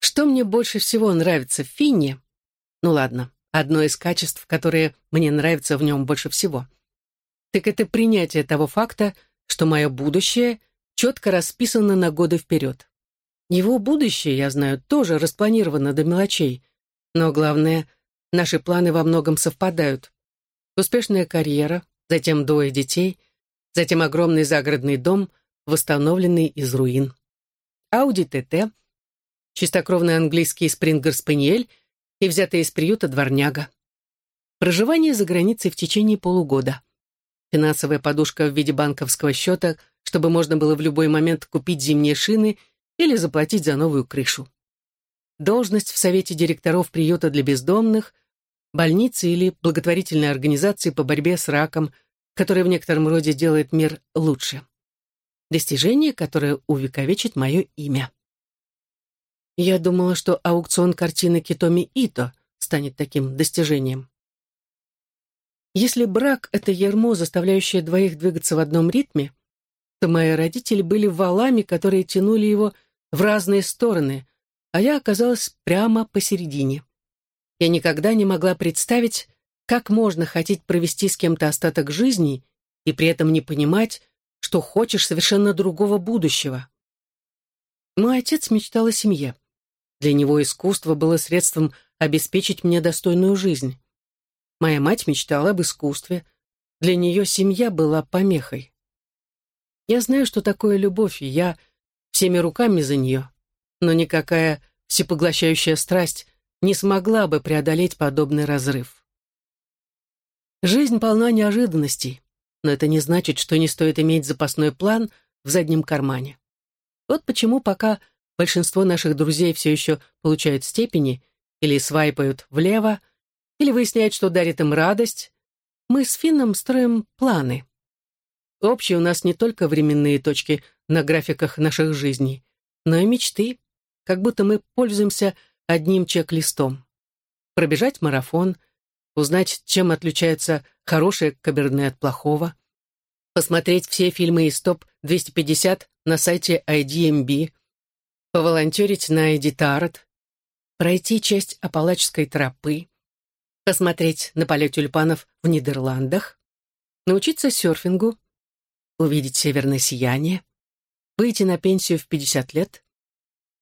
Что мне больше всего нравится в Финне? Ну ладно, одно из качеств, которое мне нравится в нем больше всего. Так это принятие того факта, что мое будущее четко расписано на годы вперед. Его будущее, я знаю, тоже распланировано до мелочей. Но главное, наши планы во многом совпадают. Успешная карьера, затем двое детей, затем огромный загородный дом, восстановленный из руин. Ауди ТТ, чистокровный английский спрингер-спаниель и взятый из приюта дворняга. Проживание за границей в течение полугода. Финансовая подушка в виде банковского счета, чтобы можно было в любой момент купить зимние шины – или заплатить за новую крышу. Должность в совете директоров приюта для бездомных, больницы или благотворительной организации по борьбе с раком, которая в некотором роде делает мир лучше. Достижение, которое увековечит мое имя. Я думала, что аукцион картины Китоми Ито станет таким достижением. Если брак — это ермо, заставляющее двоих двигаться в одном ритме, то мои родители были валами, которые тянули его в разные стороны, а я оказалась прямо посередине. Я никогда не могла представить, как можно хотеть провести с кем-то остаток жизни и при этом не понимать, что хочешь совершенно другого будущего. Мой отец мечтал о семье. Для него искусство было средством обеспечить мне достойную жизнь. Моя мать мечтала об искусстве. Для нее семья была помехой. Я знаю, что такое любовь, и я всеми руками за нее, но никакая всепоглощающая страсть не смогла бы преодолеть подобный разрыв. Жизнь полна неожиданностей, но это не значит, что не стоит иметь запасной план в заднем кармане. Вот почему пока большинство наших друзей все еще получают степени или свайпают влево, или выясняют, что дарит им радость, мы с Финном строим планы. Общие у нас не только временные точки на графиках наших жизней, но и мечты, как будто мы пользуемся одним чек-листом. Пробежать марафон, узнать, чем отличается хорошее каберне от плохого, посмотреть все фильмы из ТОП-250 на сайте IDMB, поволонтерить на Эдитарт, пройти часть Апалачской тропы, посмотреть на полет тюльпанов в Нидерландах, научиться серфингу, увидеть северное сияние, выйти на пенсию в 50 лет,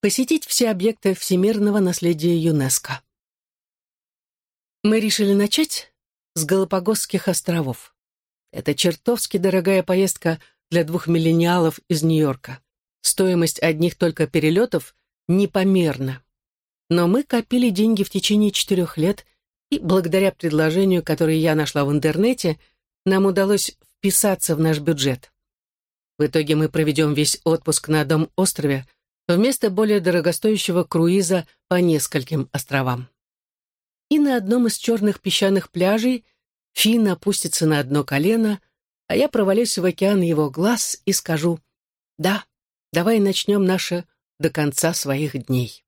посетить все объекты всемирного наследия ЮНЕСКО. Мы решили начать с Галапагосских островов. Это чертовски дорогая поездка для двух миллениалов из Нью-Йорка. Стоимость одних только перелетов непомерна. Но мы копили деньги в течение четырех лет, и благодаря предложению, которое я нашла в интернете, нам удалось вписаться в наш бюджет. В итоге мы проведем весь отпуск на одном острове вместо более дорогостоящего круиза по нескольким островам. И на одном из черных песчаных пляжей Финн опустится на одно колено, а я провалюсь в океан его глаз и скажу «Да, давай начнем наше до конца своих дней».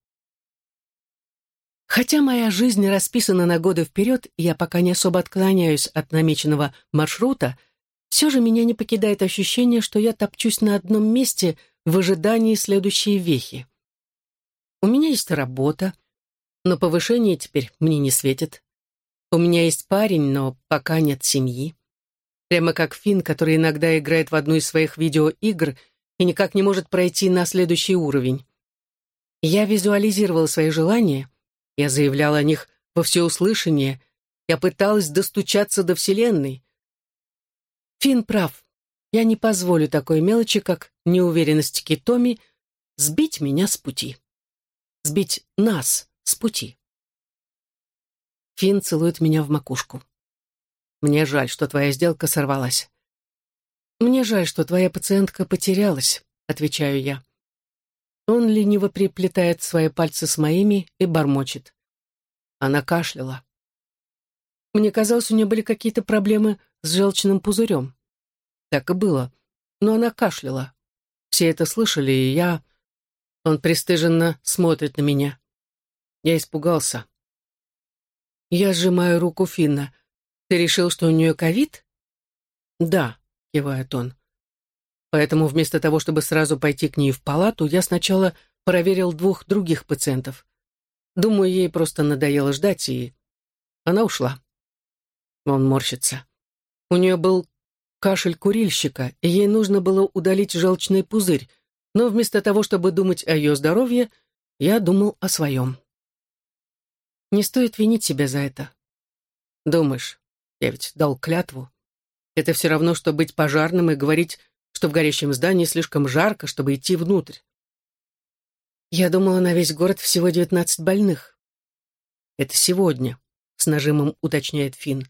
Хотя моя жизнь расписана на годы вперед, и я пока не особо отклоняюсь от намеченного маршрута, все же меня не покидает ощущение, что я топчусь на одном месте в ожидании следующей вехи. У меня есть работа, но повышение теперь мне не светит. У меня есть парень, но пока нет семьи. Прямо как Финн, который иногда играет в одну из своих видеоигр и никак не может пройти на следующий уровень. Я визуализировала свои желания, я заявляла о них во всеуслышание, я пыталась достучаться до Вселенной, Фин прав. Я не позволю такой мелочи, как неуверенность Китоми, сбить меня с пути. Сбить нас с пути. Фин целует меня в макушку. Мне жаль, что твоя сделка сорвалась. Мне жаль, что твоя пациентка потерялась, отвечаю я. Он лениво приплетает свои пальцы с моими и бормочет. Она кашляла. Мне казалось, у нее были какие-то проблемы с желчным пузырем. Так и было. Но она кашляла. Все это слышали, и я... Он пристыженно смотрит на меня. Я испугался. Я сжимаю руку Финна. «Ты решил, что у нее ковид?» «Да», — кивает он. Поэтому вместо того, чтобы сразу пойти к ней в палату, я сначала проверил двух других пациентов. Думаю, ей просто надоело ждать, и она ушла. Он морщится. У нее был кашель курильщика, и ей нужно было удалить желчный пузырь, но вместо того, чтобы думать о ее здоровье, я думал о своем. Не стоит винить себя за это. Думаешь, я ведь дал клятву. Это все равно, что быть пожарным и говорить, что в горящем здании слишком жарко, чтобы идти внутрь. Я думала, на весь город всего девятнадцать больных. Это сегодня, с нажимом уточняет Финн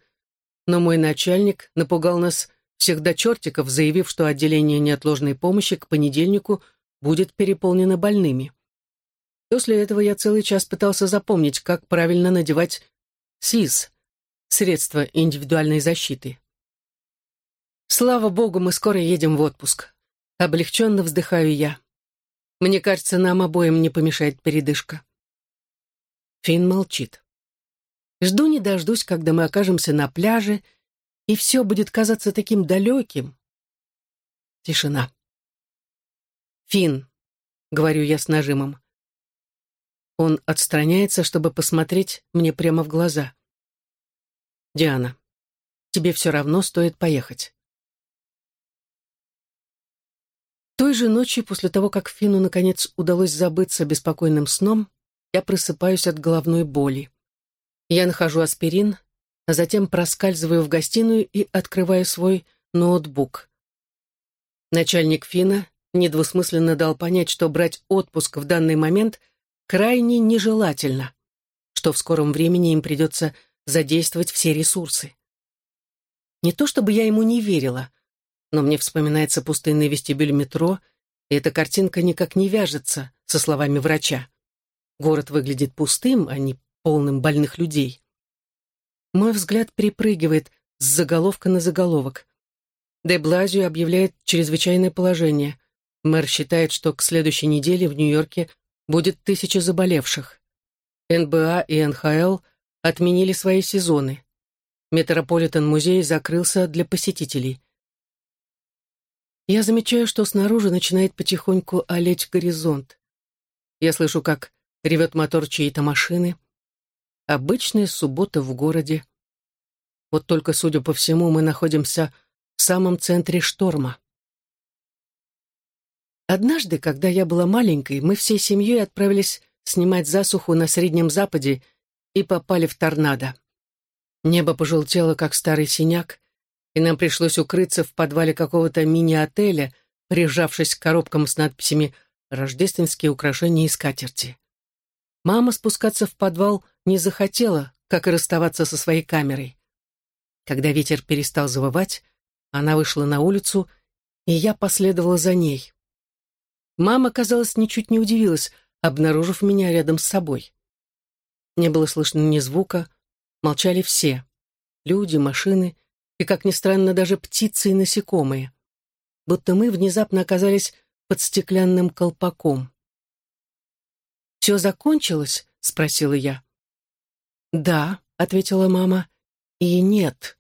но мой начальник напугал нас всех до чертиков, заявив, что отделение неотложной помощи к понедельнику будет переполнено больными. После этого я целый час пытался запомнить, как правильно надевать СИЗ — средства индивидуальной защиты. Слава богу, мы скоро едем в отпуск. Облегченно вздыхаю я. Мне кажется, нам обоим не помешает передышка. Финн молчит. Жду не дождусь, когда мы окажемся на пляже, и все будет казаться таким далеким. Тишина. Финн, говорю я с нажимом. Он отстраняется, чтобы посмотреть мне прямо в глаза. Диана, тебе все равно стоит поехать. Той же ночью, после того, как Фину наконец удалось забыться беспокойным сном, я просыпаюсь от головной боли. Я нахожу аспирин, а затем проскальзываю в гостиную и открываю свой ноутбук. Начальник Фина недвусмысленно дал понять, что брать отпуск в данный момент крайне нежелательно, что в скором времени им придется задействовать все ресурсы. Не то чтобы я ему не верила, но мне вспоминается пустынный вестибюль метро, и эта картинка никак не вяжется со словами врача. Город выглядит пустым, а не полным больных людей. Мой взгляд перепрыгивает с заголовка на заголовок. Де объявляет чрезвычайное положение. Мэр считает, что к следующей неделе в Нью-Йорке будет тысяча заболевших. НБА и НХЛ отменили свои сезоны. Метрополитен-музей закрылся для посетителей. Я замечаю, что снаружи начинает потихоньку олеть горизонт. Я слышу, как ревет мотор чьей-то машины. Обычная суббота в городе. Вот только, судя по всему, мы находимся в самом центре шторма. Однажды, когда я была маленькой, мы всей семьей отправились снимать засуху на Среднем Западе и попали в торнадо. Небо пожелтело, как старый синяк, и нам пришлось укрыться в подвале какого-то мини-отеля, прижавшись к коробкам с надписями «Рождественские украшения и скатерти». Мама спускаться в подвал не захотела, как и расставаться со своей камерой. Когда ветер перестал завывать, она вышла на улицу, и я последовала за ней. Мама, казалось, ничуть не удивилась, обнаружив меня рядом с собой. Не было слышно ни звука, молчали все — люди, машины — и, как ни странно, даже птицы и насекомые. Будто мы внезапно оказались под стеклянным колпаком. «Все закончилось?» — спросила я. «Да», — ответила мама, — «и нет».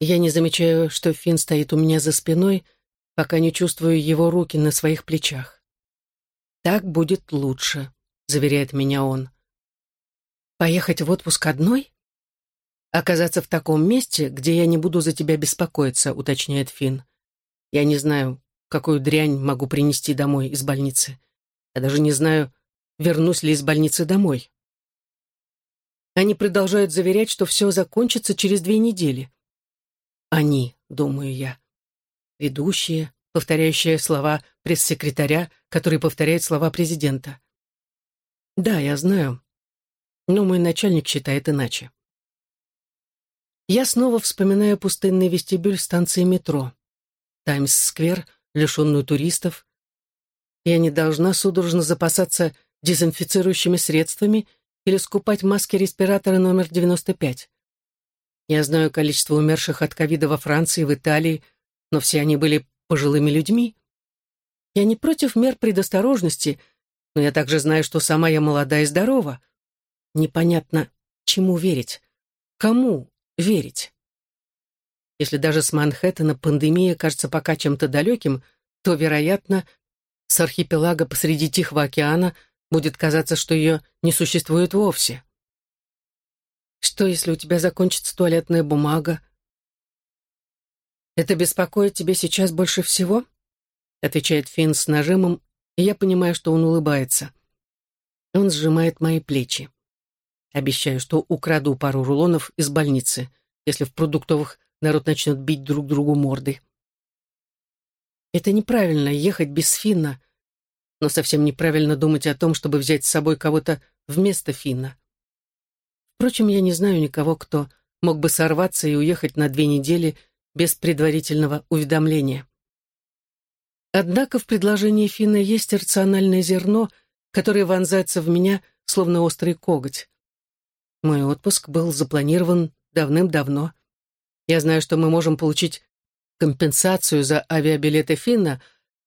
Я не замечаю, что Финн стоит у меня за спиной, пока не чувствую его руки на своих плечах. «Так будет лучше», — заверяет меня он. «Поехать в отпуск одной?» «Оказаться в таком месте, где я не буду за тебя беспокоиться», — уточняет Финн. «Я не знаю, какую дрянь могу принести домой из больницы. Я даже не знаю, вернусь ли из больницы домой». Они продолжают заверять, что все закончится через две недели. «Они», — думаю я, ведущие, повторяющие слова пресс-секретаря, который повторяет слова президента. Да, я знаю, но мой начальник считает иначе. Я снова вспоминаю пустынный вестибюль станции метро. Таймс-сквер, лишенную туристов. Я не должна судорожно запасаться дезинфицирующими средствами или скупать маски респиратора номер 95. Я знаю количество умерших от ковида во Франции, в Италии, но все они были пожилыми людьми. Я не против мер предосторожности, но я также знаю, что сама я молода и здорова. Непонятно, чему верить. Кому верить. Если даже с Манхэттена пандемия кажется пока чем-то далеким, то, вероятно, с архипелага посреди Тихого океана будет казаться, что ее не существует вовсе. Что, если у тебя закончится туалетная бумага? «Это беспокоит тебя сейчас больше всего?» отвечает Финн с нажимом, и я понимаю, что он улыбается. Он сжимает мои плечи. Обещаю, что украду пару рулонов из больницы, если в продуктовых народ начнет бить друг другу морды. Это неправильно, ехать без Финна, но совсем неправильно думать о том, чтобы взять с собой кого-то вместо Финна. Впрочем, я не знаю никого, кто мог бы сорваться и уехать на две недели без предварительного уведомления. Однако в предложении Финна есть рациональное зерно, которое вонзается в меня, словно острый коготь. Мой отпуск был запланирован давным-давно. Я знаю, что мы можем получить компенсацию за авиабилеты Финна,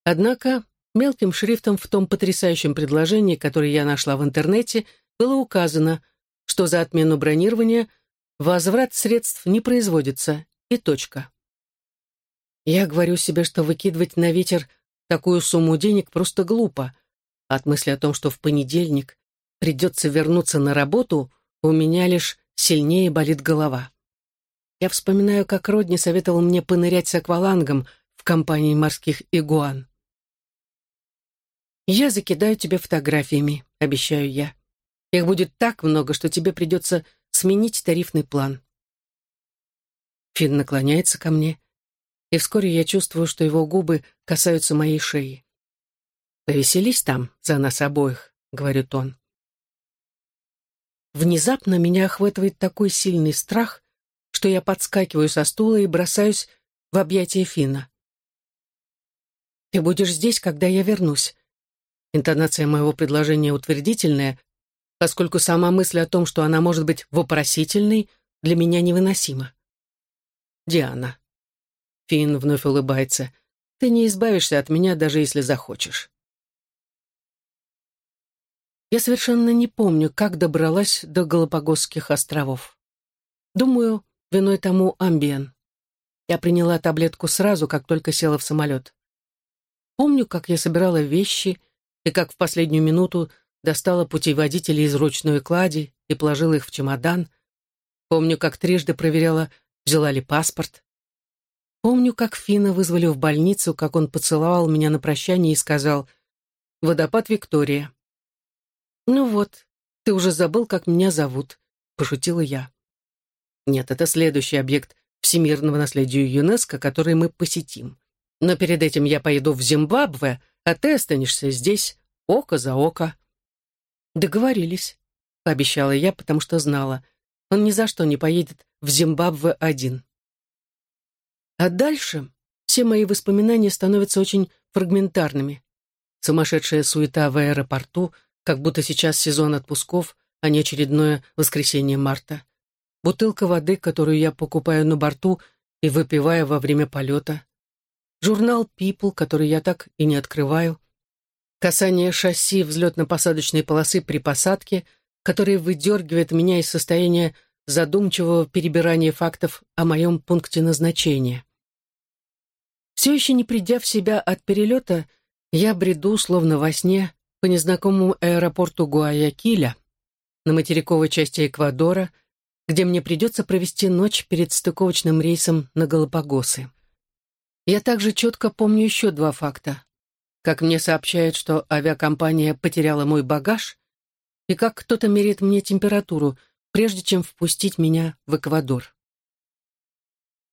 однако мелким шрифтом в том потрясающем предложении, которое я нашла в интернете, было указано, что за отмену бронирования возврат средств не производится, и точка. Я говорю себе, что выкидывать на ветер такую сумму денег просто глупо. От мысли о том, что в понедельник придется вернуться на работу, у меня лишь сильнее болит голова. Я вспоминаю, как Родни советовал мне понырять с аквалангом в компании морских игуан. «Я закидаю тебе фотографиями», — обещаю я. «Их будет так много, что тебе придется сменить тарифный план». Финн наклоняется ко мне, и вскоре я чувствую, что его губы касаются моей шеи. «Повеселись там за нас обоих», — говорит он. Внезапно меня охватывает такой сильный страх, что я подскакиваю со стула и бросаюсь в объятия Фина. «Ты будешь здесь, когда я вернусь». Интонация моего предложения утвердительная, поскольку сама мысль о том, что она может быть вопросительной, для меня невыносима. «Диана». Финн вновь улыбается. «Ты не избавишься от меня, даже если захочешь». Я совершенно не помню, как добралась до Галапагосских островов. Думаю, виной тому амбиен. Я приняла таблетку сразу, как только села в самолет. Помню, как я собирала вещи и как в последнюю минуту достала путеводители из ручной клади и положила их в чемодан. Помню, как трижды проверяла, взяла ли паспорт. Помню, как Фина вызвали в больницу, как он поцеловал меня на прощание и сказал «Водопад Виктория». «Ну вот, ты уже забыл, как меня зовут», — пошутила я. «Нет, это следующий объект всемирного наследия ЮНЕСКО, который мы посетим. Но перед этим я поеду в Зимбабве, а ты останешься здесь, око за око». «Договорились», — пообещала я, потому что знала. Он ни за что не поедет в Зимбабве один. А дальше все мои воспоминания становятся очень фрагментарными. Сумасшедшая суета в аэропорту — как будто сейчас сезон отпусков, а не очередное воскресенье марта. Бутылка воды, которую я покупаю на борту и выпиваю во время полета. Журнал People, который я так и не открываю. Касание шасси взлетно-посадочной полосы при посадке, которое выдергивает меня из состояния задумчивого перебирания фактов о моем пункте назначения. Все еще не придя в себя от перелета, я бреду, словно во сне, по незнакомому аэропорту Гуаякиля на материковой части Эквадора, где мне придется провести ночь перед стыковочным рейсом на Галапагосы. Я также четко помню еще два факта. Как мне сообщают, что авиакомпания потеряла мой багаж, и как кто-то меряет мне температуру, прежде чем впустить меня в Эквадор.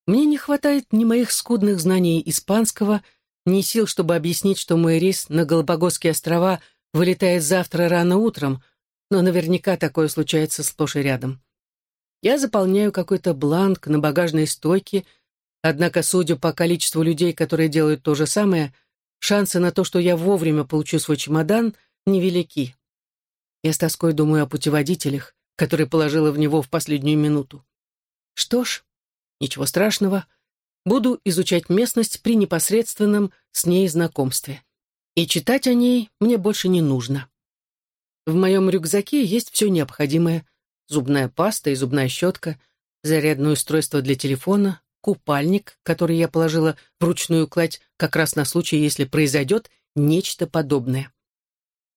Мне не хватает ни моих скудных знаний испанского, ни сил, чтобы объяснить, что мой рейс на Галапагосские острова — вылетает завтра рано утром, но наверняка такое случается сплошь и рядом. Я заполняю какой-то бланк на багажной стойке, однако, судя по количеству людей, которые делают то же самое, шансы на то, что я вовремя получу свой чемодан, невелики. Я с тоской думаю о путеводителях, которые положила в него в последнюю минуту. Что ж, ничего страшного, буду изучать местность при непосредственном с ней знакомстве и читать о ней мне больше не нужно. В моем рюкзаке есть все необходимое. Зубная паста и зубная щетка, зарядное устройство для телефона, купальник, который я положила в ручную кладь как раз на случай, если произойдет нечто подобное.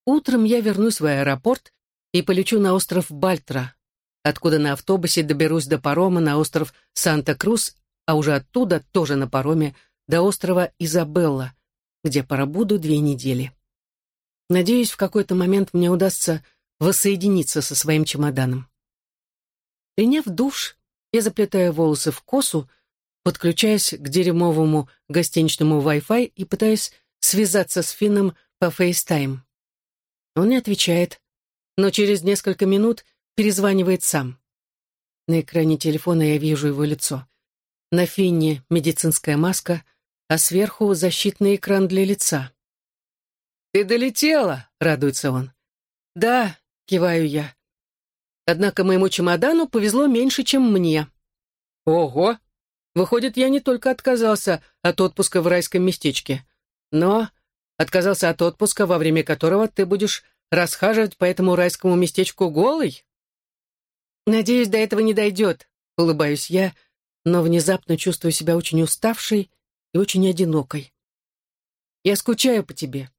Утром я вернусь в аэропорт и полечу на остров Бальтра, откуда на автобусе доберусь до парома на остров Санта-Крус, а уже оттуда, тоже на пароме, до острова Изабелла, где пробуду две недели. Надеюсь, в какой-то момент мне удастся воссоединиться со своим чемоданом. Приняв душ, я заплетаю волосы в косу, подключаясь к дерьмовому гостиничному Wi-Fi и пытаюсь связаться с Финном по FaceTime. Он не отвечает, но через несколько минут перезванивает сам. На экране телефона я вижу его лицо. На Финне медицинская маска, а сверху защитный экран для лица. «Ты долетела!» — радуется он. «Да», — киваю я. «Однако моему чемодану повезло меньше, чем мне». «Ого! Выходит, я не только отказался от отпуска в райском местечке, но отказался от отпуска, во время которого ты будешь расхаживать по этому райскому местечку голый? Надеюсь, до этого не дойдет, улыбаюсь я, но внезапно чувствую себя очень уставшей и очень одинокой. Я скучаю по тебе.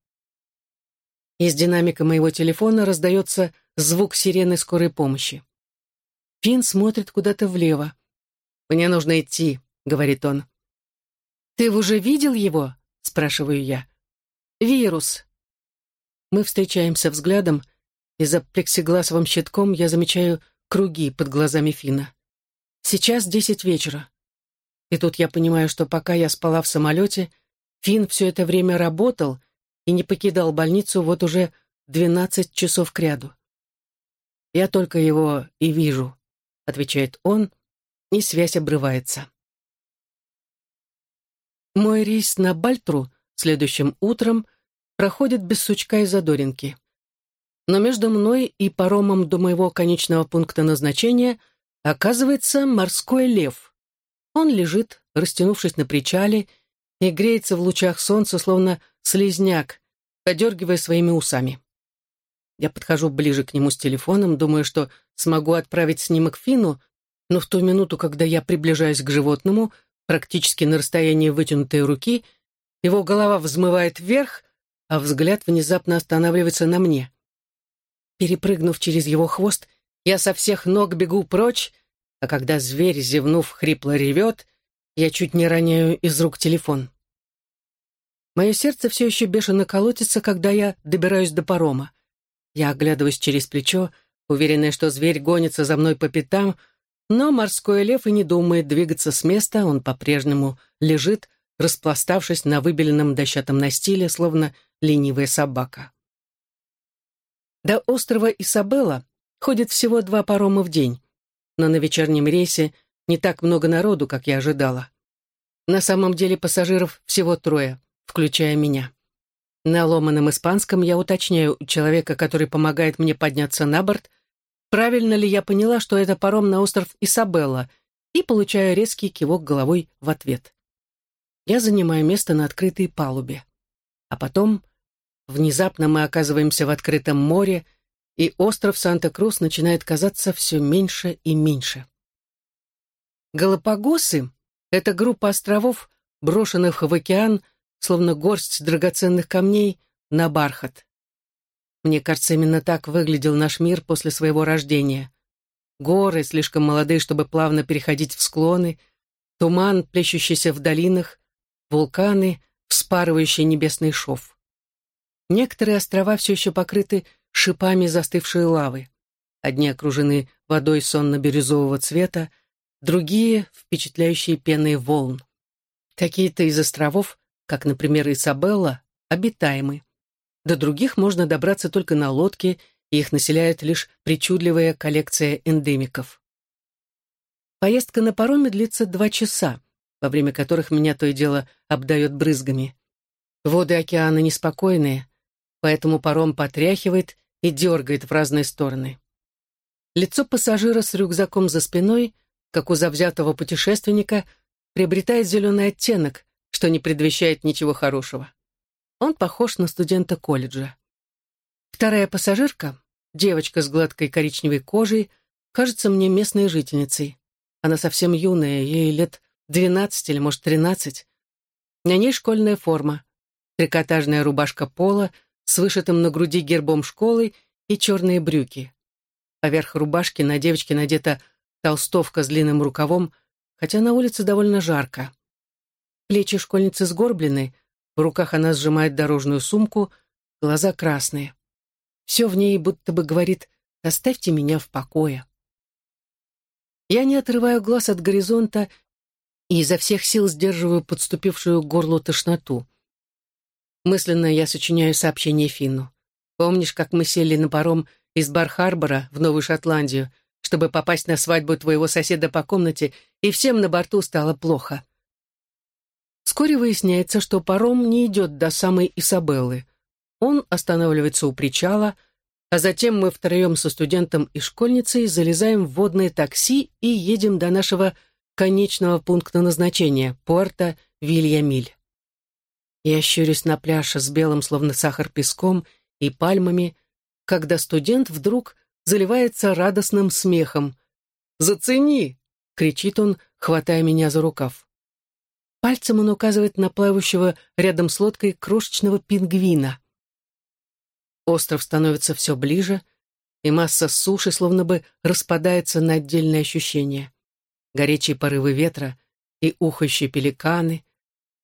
Из динамика моего телефона раздается звук сирены скорой помощи. Финн смотрит куда-то влево. «Мне нужно идти», — говорит он. «Ты уже видел его?» — спрашиваю я. «Вирус». Мы встречаемся взглядом, и за плексигласовым щитком я замечаю круги под глазами Фина. Сейчас десять вечера. И тут я понимаю, что пока я спала в самолете, Фин все это время работал и не покидал больницу вот уже двенадцать часов кряду. «Я только его и вижу», — отвечает он, и связь обрывается. Мой рейс на Бальтру следующим утром проходит без сучка и задоринки. Но между мной и паромом до моего конечного пункта назначения оказывается морской лев. Он лежит, растянувшись на причале, и греется в лучах солнца, словно слезняк, подергивая своими усами. Я подхожу ближе к нему с телефоном, думаю, что смогу отправить снимок Фину, но в ту минуту, когда я приближаюсь к животному, практически на расстоянии вытянутой руки, его голова взмывает вверх, а взгляд внезапно останавливается на мне. Перепрыгнув через его хвост, я со всех ног бегу прочь, а когда зверь, зевнув, хрипло ревет, я чуть не роняю из рук телефон. Мое сердце все еще бешено колотится, когда я добираюсь до парома. Я оглядываюсь через плечо, уверенная, что зверь гонится за мной по пятам, но морской лев и не думает двигаться с места, он по-прежнему лежит, распластавшись на выбеленном дощатом настиле, словно ленивая собака. До острова Исабелла ходит всего два парома в день, но на вечернем рейсе не так много народу, как я ожидала. На самом деле пассажиров всего трое — включая меня. На ломаном испанском я уточняю у человека, который помогает мне подняться на борт, правильно ли я поняла, что это паром на остров Исабелла, и получаю резкий кивок головой в ответ. Я занимаю место на открытой палубе. А потом внезапно мы оказываемся в открытом море, и остров Санта-Крус начинает казаться все меньше и меньше. Галапагосы — это группа островов, брошенных в океан словно горсть драгоценных камней на бархат. Мне кажется, именно так выглядел наш мир после своего рождения. Горы, слишком молодые, чтобы плавно переходить в склоны, туман, плещущийся в долинах, вулканы, вспарывающий небесный шов. Некоторые острова все еще покрыты шипами застывшей лавы. Одни окружены водой сонно-бирюзового цвета, другие — впечатляющие пеной волн. Какие-то из островов как, например, Исабелла, обитаемы. До других можно добраться только на лодке, и их населяет лишь причудливая коллекция эндемиков. Поездка на пароме длится два часа, во время которых меня то и дело обдает брызгами. Воды океана неспокойные, поэтому паром потряхивает и дергает в разные стороны. Лицо пассажира с рюкзаком за спиной, как у завзятого путешественника, приобретает зеленый оттенок, что не предвещает ничего хорошего. Он похож на студента колледжа. Вторая пассажирка, девочка с гладкой коричневой кожей, кажется мне местной жительницей. Она совсем юная, ей лет двенадцать или, может, тринадцать. На ней школьная форма, трикотажная рубашка пола с вышитым на груди гербом школы и черные брюки. Поверх рубашки на девочке надета толстовка с длинным рукавом, хотя на улице довольно жарко. Плечи школьницы сгорблены, в руках она сжимает дорожную сумку, глаза красные. Все в ней будто бы говорит «оставьте меня в покое». Я не отрываю глаз от горизонта и изо всех сил сдерживаю подступившую к горлу тошноту. Мысленно я сочиняю сообщение Финну. «Помнишь, как мы сели на паром из Бар-Харбора в Новую Шотландию, чтобы попасть на свадьбу твоего соседа по комнате, и всем на борту стало плохо?» Вскоре выясняется, что паром не идет до самой Исабеллы. Он останавливается у причала, а затем мы втроем со студентом и школьницей залезаем в водное такси и едем до нашего конечного пункта назначения — порта Вильямиль. Я щурюсь на пляж с белым, словно сахар, песком и пальмами, когда студент вдруг заливается радостным смехом. «Зацени!» — кричит он, хватая меня за рукав. Пальцем он указывает на плавающего рядом с лодкой крошечного пингвина. Остров становится все ближе, и масса суши словно бы распадается на отдельные ощущения. Горячие порывы ветра и ухающие пеликаны,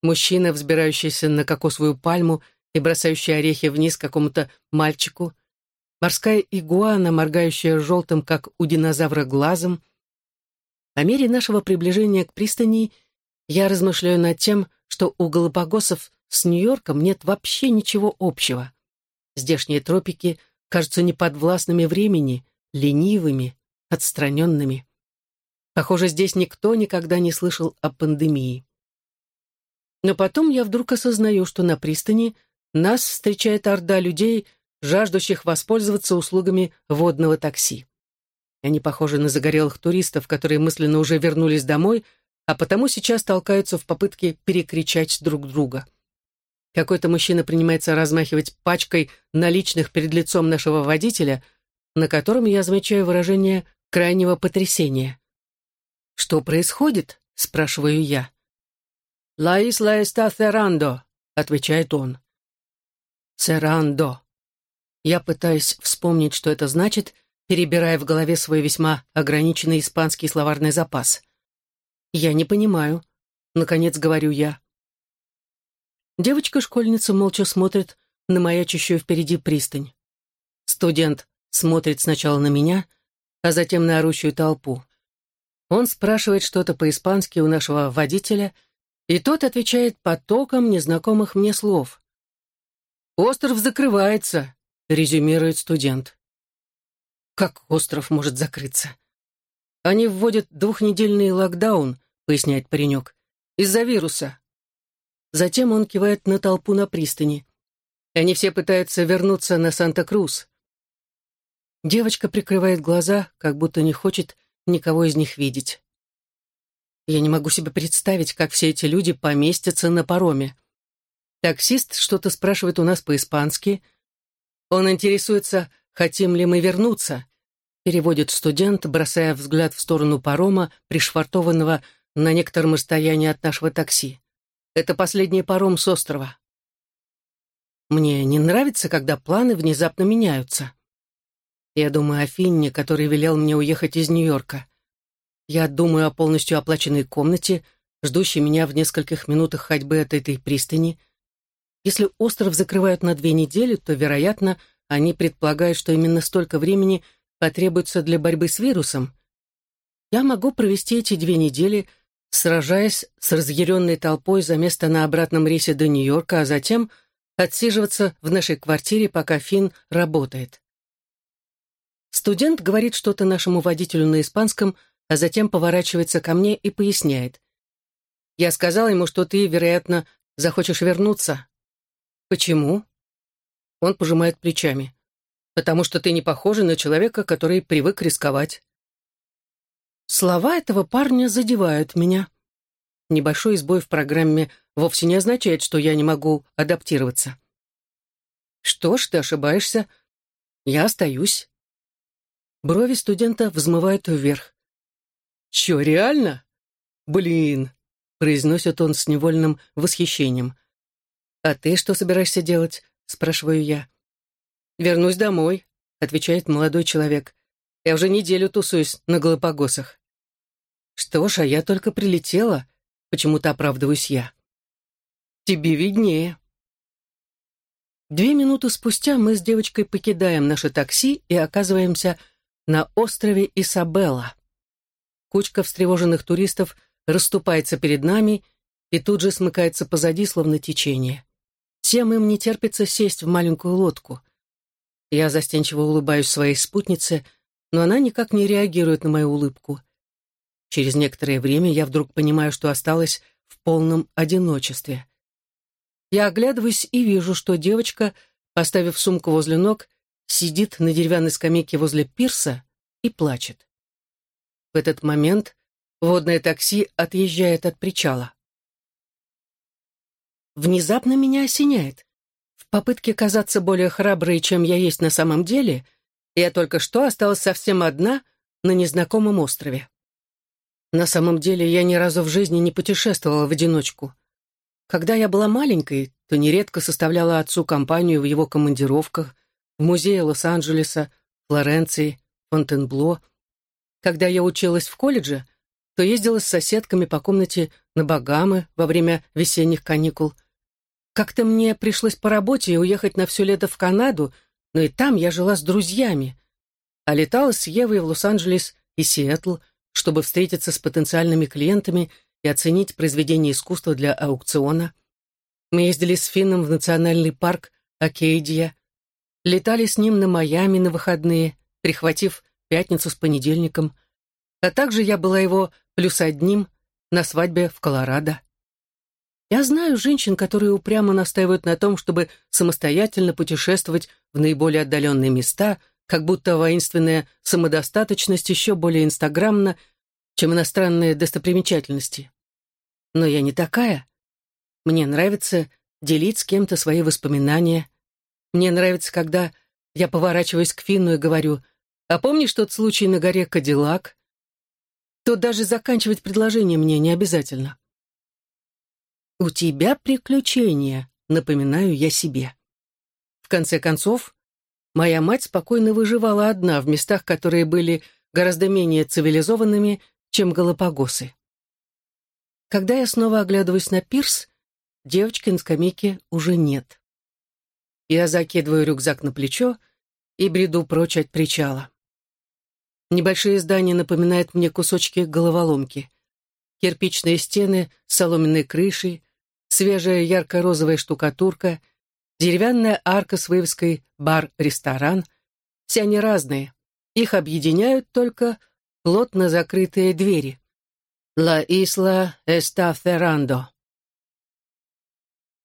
мужчина, взбирающийся на кокосовую пальму и бросающий орехи вниз какому-то мальчику, морская игуана, моргающая желтым, как у динозавра, глазом. По мере нашего приближения к пристани я размышляю над тем, что у Галапагосов с Нью-Йорком нет вообще ничего общего. Здешние тропики кажутся неподвластными времени, ленивыми, отстраненными. Похоже, здесь никто никогда не слышал о пандемии. Но потом я вдруг осознаю, что на пристани нас встречает орда людей, жаждущих воспользоваться услугами водного такси. Они похожи на загорелых туристов, которые мысленно уже вернулись домой, а потому сейчас толкаются в попытке перекричать друг друга. Какой-то мужчина принимается размахивать пачкой наличных перед лицом нашего водителя, на котором я замечаю выражение крайнего потрясения. «Что происходит?» — спрашиваю я. «La isla está cerrando», — отвечает он. «Cerrando». Я пытаюсь вспомнить, что это значит, перебирая в голове свой весьма ограниченный испанский словарный запас. «Я не понимаю», — наконец говорю я. Девочка-школьница молча смотрит на маячущую впереди пристань. Студент смотрит сначала на меня, а затем на орущую толпу. Он спрашивает что-то по-испански у нашего водителя, и тот отвечает потоком незнакомых мне слов. «Остров закрывается», — резюмирует студент. «Как остров может закрыться?» «Они вводят двухнедельный локдаун», — поясняет паренек, — «из-за вируса». Затем он кивает на толпу на пристани. Они все пытаются вернуться на Санта-Крус. Девочка прикрывает глаза, как будто не хочет никого из них видеть. Я не могу себе представить, как все эти люди поместятся на пароме. Таксист что-то спрашивает у нас по-испански. Он интересуется, хотим ли мы вернуться. Переводит студент, бросая взгляд в сторону парома, пришвартованного на некотором расстоянии от нашего такси. Это последний паром с острова. Мне не нравится, когда планы внезапно меняются. Я думаю о Финне, который велел мне уехать из Нью-Йорка. Я думаю о полностью оплаченной комнате, ждущей меня в нескольких минутах ходьбы от этой пристани. Если остров закрывают на две недели, то, вероятно, они предполагают, что именно столько времени потребуется для борьбы с вирусом. Я могу провести эти две недели, сражаясь с разъяренной толпой за место на обратном рейсе до Нью-Йорка, а затем отсиживаться в нашей квартире, пока Финн работает. Студент говорит что-то нашему водителю на испанском, а затем поворачивается ко мне и поясняет. Я сказал ему, что ты, вероятно, захочешь вернуться. Почему? Он пожимает плечами. Потому что ты не похожа на человека, который привык рисковать. Слова этого парня задевают меня. Небольшой сбой в программе вовсе не означает, что я не могу адаптироваться. Что ж, ты ошибаешься. Я остаюсь. Брови студента взмывают вверх. «Чё, реально? Блин!» — произносит он с невольным восхищением. «А ты что собираешься делать?» — спрашиваю я. «Вернусь домой», — отвечает молодой человек. «Я уже неделю тусуюсь на Галапагосах». «Что ж, а я только прилетела», — почему-то оправдываюсь я. «Тебе виднее». Две минуты спустя мы с девочкой покидаем наше такси и оказываемся на острове Исабелла. Кучка встревоженных туристов расступается перед нами и тут же смыкается позади, словно течение. Всем им не терпится сесть в маленькую лодку. Я застенчиво улыбаюсь своей спутнице, но она никак не реагирует на мою улыбку. Через некоторое время я вдруг понимаю, что осталась в полном одиночестве. Я оглядываюсь и вижу, что девочка, поставив сумку возле ног, сидит на деревянной скамейке возле пирса и плачет. Этот момент Водное такси отъезжает от причала. Внезапно меня осеняет. В попытке казаться более храброй, чем я есть на самом деле, я только что осталась совсем одна на незнакомом острове. На самом деле я ни разу в жизни не путешествовала в одиночку. Когда я была маленькой, то нередко составляла отцу компанию в его командировках в музее Лос-Анджелеса, Флоренции, Фонтенбло. Когда я училась в колледже, то ездила с соседками по комнате на Багамы во время весенних каникул. Как-то мне пришлось по работе уехать на все лето в Канаду, но и там я жила с друзьями. А летала с Евой в Лос-Анджелес и Сиэтл, чтобы встретиться с потенциальными клиентами и оценить произведение искусства для аукциона. Мы ездили с Финном в национальный парк Акейдия, летали с ним на Майами на выходные, прихватив пятницу с понедельником, а также я была его плюс одним на свадьбе в Колорадо. Я знаю женщин, которые упрямо настаивают на том, чтобы самостоятельно путешествовать в наиболее отдаленные места, как будто воинственная самодостаточность еще более инстаграмна, чем иностранные достопримечательности. Но я не такая. Мне нравится делить с кем-то свои воспоминания. Мне нравится, когда я поворачиваюсь к Финну и говорю, «А помнишь тот случай на горе Кадиллак?» То даже заканчивать предложение мне не обязательно. «У тебя приключения», — напоминаю я себе. В конце концов, моя мать спокойно выживала одна в местах, которые были гораздо менее цивилизованными, чем Галапагосы. Когда я снова оглядываюсь на пирс, девочки на скамейке уже нет. Я закидываю рюкзак на плечо и бреду прочь от причала. Небольшие здания напоминают мне кусочки головоломки. Кирпичные стены с соломенной крышей, свежая ярко-розовая штукатурка, деревянная арка с вывеской «бар-ресторан». Все они разные. Их объединяют только плотно закрытые двери. «La isla está cerrando».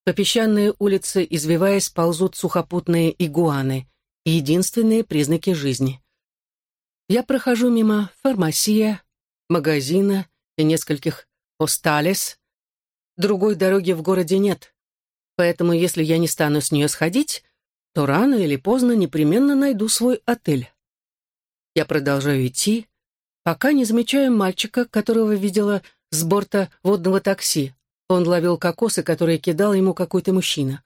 По песчаной улице, извиваясь, ползут сухопутные игуаны, единственные признаки жизни. Я прохожу мимо фармасия, магазина и нескольких осталес. Другой дороги в городе нет, поэтому если я не стану с нее сходить, то рано или поздно непременно найду свой отель. Я продолжаю идти, пока не замечаю мальчика, которого видела с борта водного такси. Он ловил кокосы, которые кидал ему какой-то мужчина.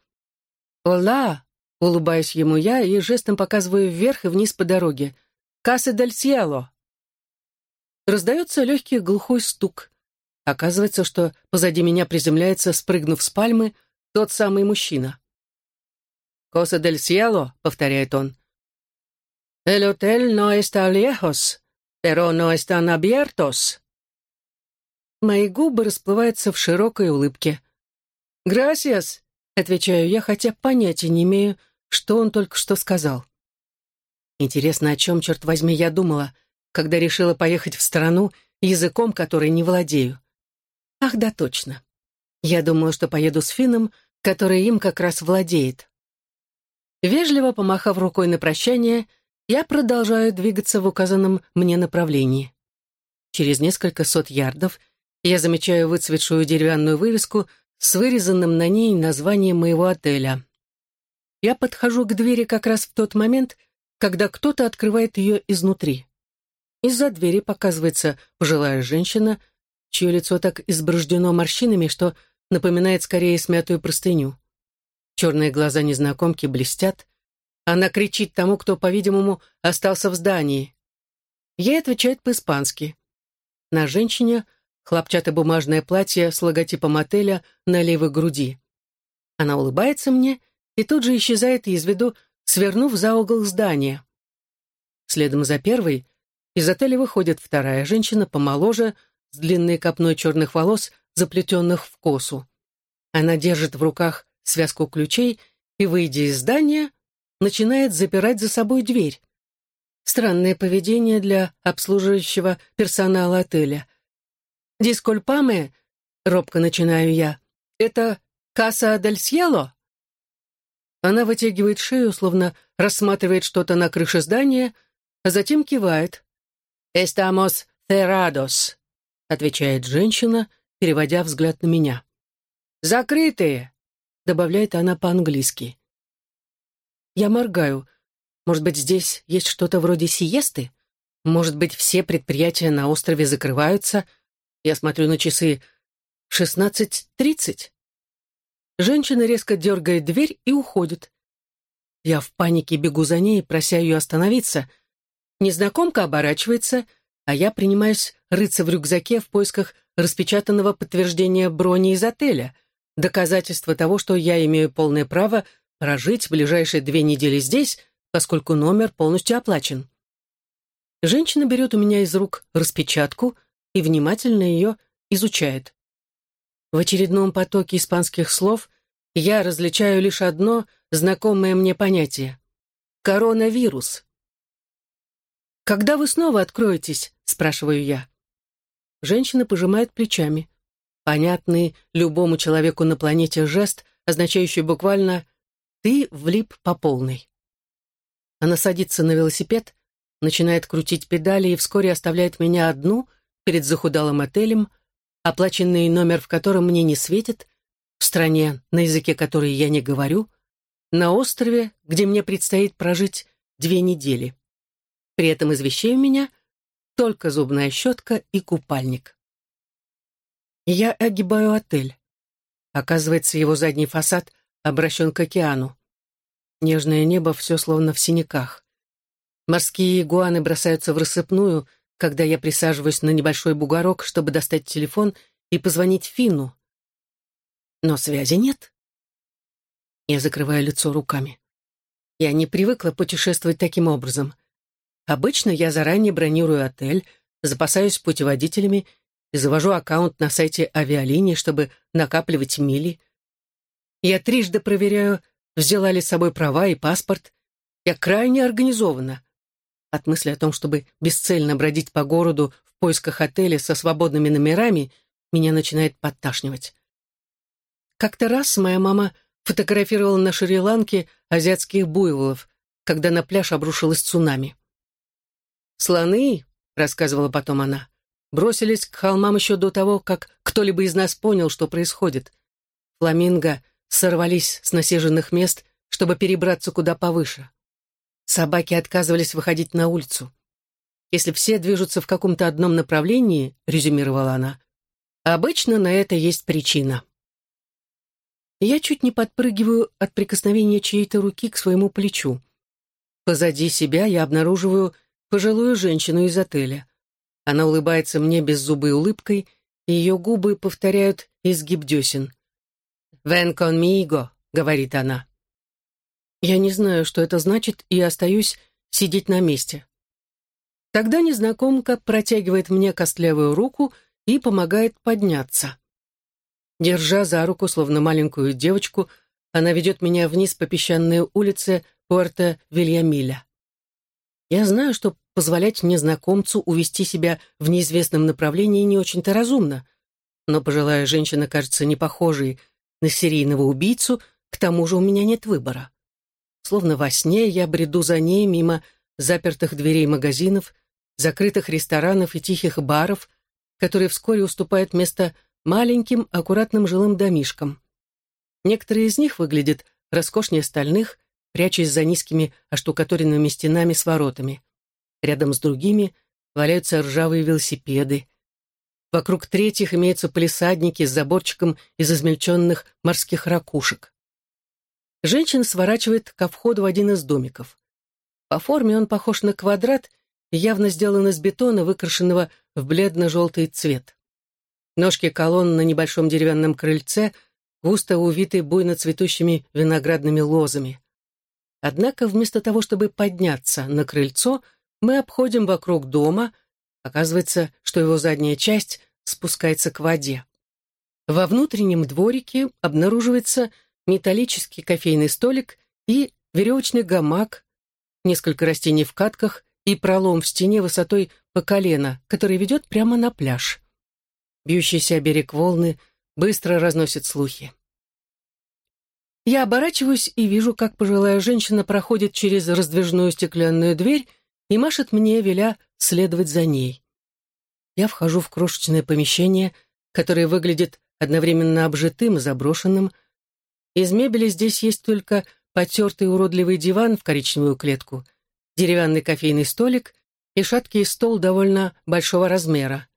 «Ола!» — улыбаюсь ему я и жестом показываю вверх и вниз по дороге — «Касса дель Сиело!» Раздается легкий глухой стук. Оказывается, что позади меня приземляется, спрыгнув с пальмы, тот самый мужчина. «Коса дель Сиело», — повторяет он. «El hotel no está lejos, pero no están abiertos». Мои губы расплываются в широкой улыбке. «Грасиас», — отвечаю я, хотя понятия не имею, что он только что сказал. Интересно, о чем, черт возьми, я думала, когда решила поехать в страну, языком которой не владею. Ах, да, точно. Я думала, что поеду с Финном, который им как раз владеет. Вежливо помахав рукой на прощание, я продолжаю двигаться в указанном мне направлении. Через несколько сот ярдов я замечаю выцветшую деревянную вывеску с вырезанным на ней названием моего отеля. Я подхожу к двери как раз в тот момент, когда кто-то открывает ее изнутри. Из-за двери показывается пожилая женщина, чье лицо так изброждено морщинами, что напоминает скорее смятую простыню. Черные глаза незнакомки блестят. Она кричит тому, кто, по-видимому, остался в здании. Ей отвечает по-испански. На женщине хлопчатобумажное платье с логотипом отеля на левой груди. Она улыбается мне и тут же исчезает из виду свернув за угол здания. Следом за первой из отеля выходит вторая женщина помоложе, с длинной копной черных волос, заплетенных в косу. Она держит в руках связку ключей и, выйдя из здания, начинает запирать за собой дверь. Странное поведение для обслуживающего персонала отеля. «Дискульпаме», — робко начинаю я, — «это касса дель сьело?» Она вытягивает шею, словно рассматривает что-то на крыше здания, а затем кивает. «Estamos cerrados». — отвечает женщина, переводя взгляд на меня. «Закрытые!» — добавляет она по-английски. Я моргаю. Может быть, здесь есть что-то вроде сиесты? Может быть, все предприятия на острове закрываются? Я смотрю на часы. Шестнадцать тридцать. Женщина резко дергает дверь и уходит. Я в панике бегу за ней, прося ее остановиться. Незнакомка оборачивается, а я принимаюсь рыться в рюкзаке в поисках распечатанного подтверждения брони из отеля, доказательства того, что я имею полное право прожить ближайшие две недели здесь, поскольку номер полностью оплачен. Женщина берет у меня из рук распечатку и внимательно ее изучает. В очередном потоке испанских слов я различаю лишь одно знакомое мне понятие — коронавирус. «Когда вы снова откроетесь?» — спрашиваю я. Женщина пожимает плечами. Понятный любому человеку на планете жест, означающий буквально «ты влип по полной». Она садится на велосипед, начинает крутить педали и вскоре оставляет меня одну перед захудалым отелем, оплаченный номер в котором мне не светит, в стране, на языке которой я не говорю, на острове, где мне предстоит прожить две недели. При этом из вещей у меня только зубная щетка и купальник. Я огибаю отель. Оказывается, его задний фасад обращен к океану. Нежное небо все словно в синяках. Морские игуаны бросаются в рассыпную, когда я присаживаюсь на небольшой бугорок, чтобы достать телефон и позвонить Фину. Но связи нет. Я закрываю лицо руками. Я не привыкла путешествовать таким образом — Обычно я заранее бронирую отель, запасаюсь путеводителями и завожу аккаунт на сайте авиалинии, чтобы накапливать мили. Я трижды проверяю, взяла ли с собой права и паспорт. Я крайне организована. От мысли о том, чтобы бесцельно бродить по городу в поисках отеля со свободными номерами, меня начинает подташнивать. Как-то раз моя мама фотографировала на Шри-Ланке азиатских буйволов, когда на пляж обрушилось цунами. «Слоны», — рассказывала потом она, — бросились к холмам еще до того, как кто-либо из нас понял, что происходит. Фламинго сорвались с насиженных мест, чтобы перебраться куда повыше. Собаки отказывались выходить на улицу. «Если все движутся в каком-то одном направлении», — резюмировала она, — «обычно на это есть причина». Я чуть не подпрыгиваю от прикосновения чьей-то руки к своему плечу. Позади себя я обнаруживаю пожилую женщину из отеля. Она улыбается мне беззубой улыбкой, и ее губы повторяют изгиб десен. «Вен конмиго», — говорит она. Я не знаю, что это значит, и остаюсь сидеть на месте. Тогда незнакомка протягивает мне костлявую руку и помогает подняться. Держа за руку, словно маленькую девочку, она ведет меня вниз по песчаной улице Пуэрто-Вильямиля. Я знаю, что позволять незнакомцу увести себя в неизвестном направлении не очень-то разумно, но пожилая женщина кажется не похожей на серийного убийцу, к тому же у меня нет выбора. Словно во сне я бреду за ней мимо запертых дверей магазинов, закрытых ресторанов и тихих баров, которые вскоре уступают место маленьким, аккуратным жилым домишкам. Некоторые из них выглядят роскошнее остальных, прячась за низкими оштукатуренными стенами с воротами. Рядом с другими валяются ржавые велосипеды. Вокруг третьих имеются полисадники с заборчиком из измельченных морских ракушек. Женщина сворачивает ко входу в один из домиков. По форме он похож на квадрат и явно сделан из бетона, выкрашенного в бледно-желтый цвет. Ножки колонн на небольшом деревянном крыльце густо увиты буйно цветущими виноградными лозами. Однако вместо того, чтобы подняться на крыльцо, мы обходим вокруг дома. Оказывается, что его задняя часть спускается к воде. Во внутреннем дворике обнаруживается металлический кофейный столик и веревочный гамак, несколько растений в катках и пролом в стене высотой по колено, который ведет прямо на пляж. Бьющийся о берег волны быстро разносит слухи. Я оборачиваюсь и вижу, как пожилая женщина проходит через раздвижную стеклянную дверь и машет мне, веля следовать за ней. я вхожу в крошечное помещение, которое выглядит одновременно обжитым и заброшенным. Из мебели здесь есть только потертый уродливый диван в коричневую клетку, деревянный кофейный столик и шаткий стол довольно большого размера.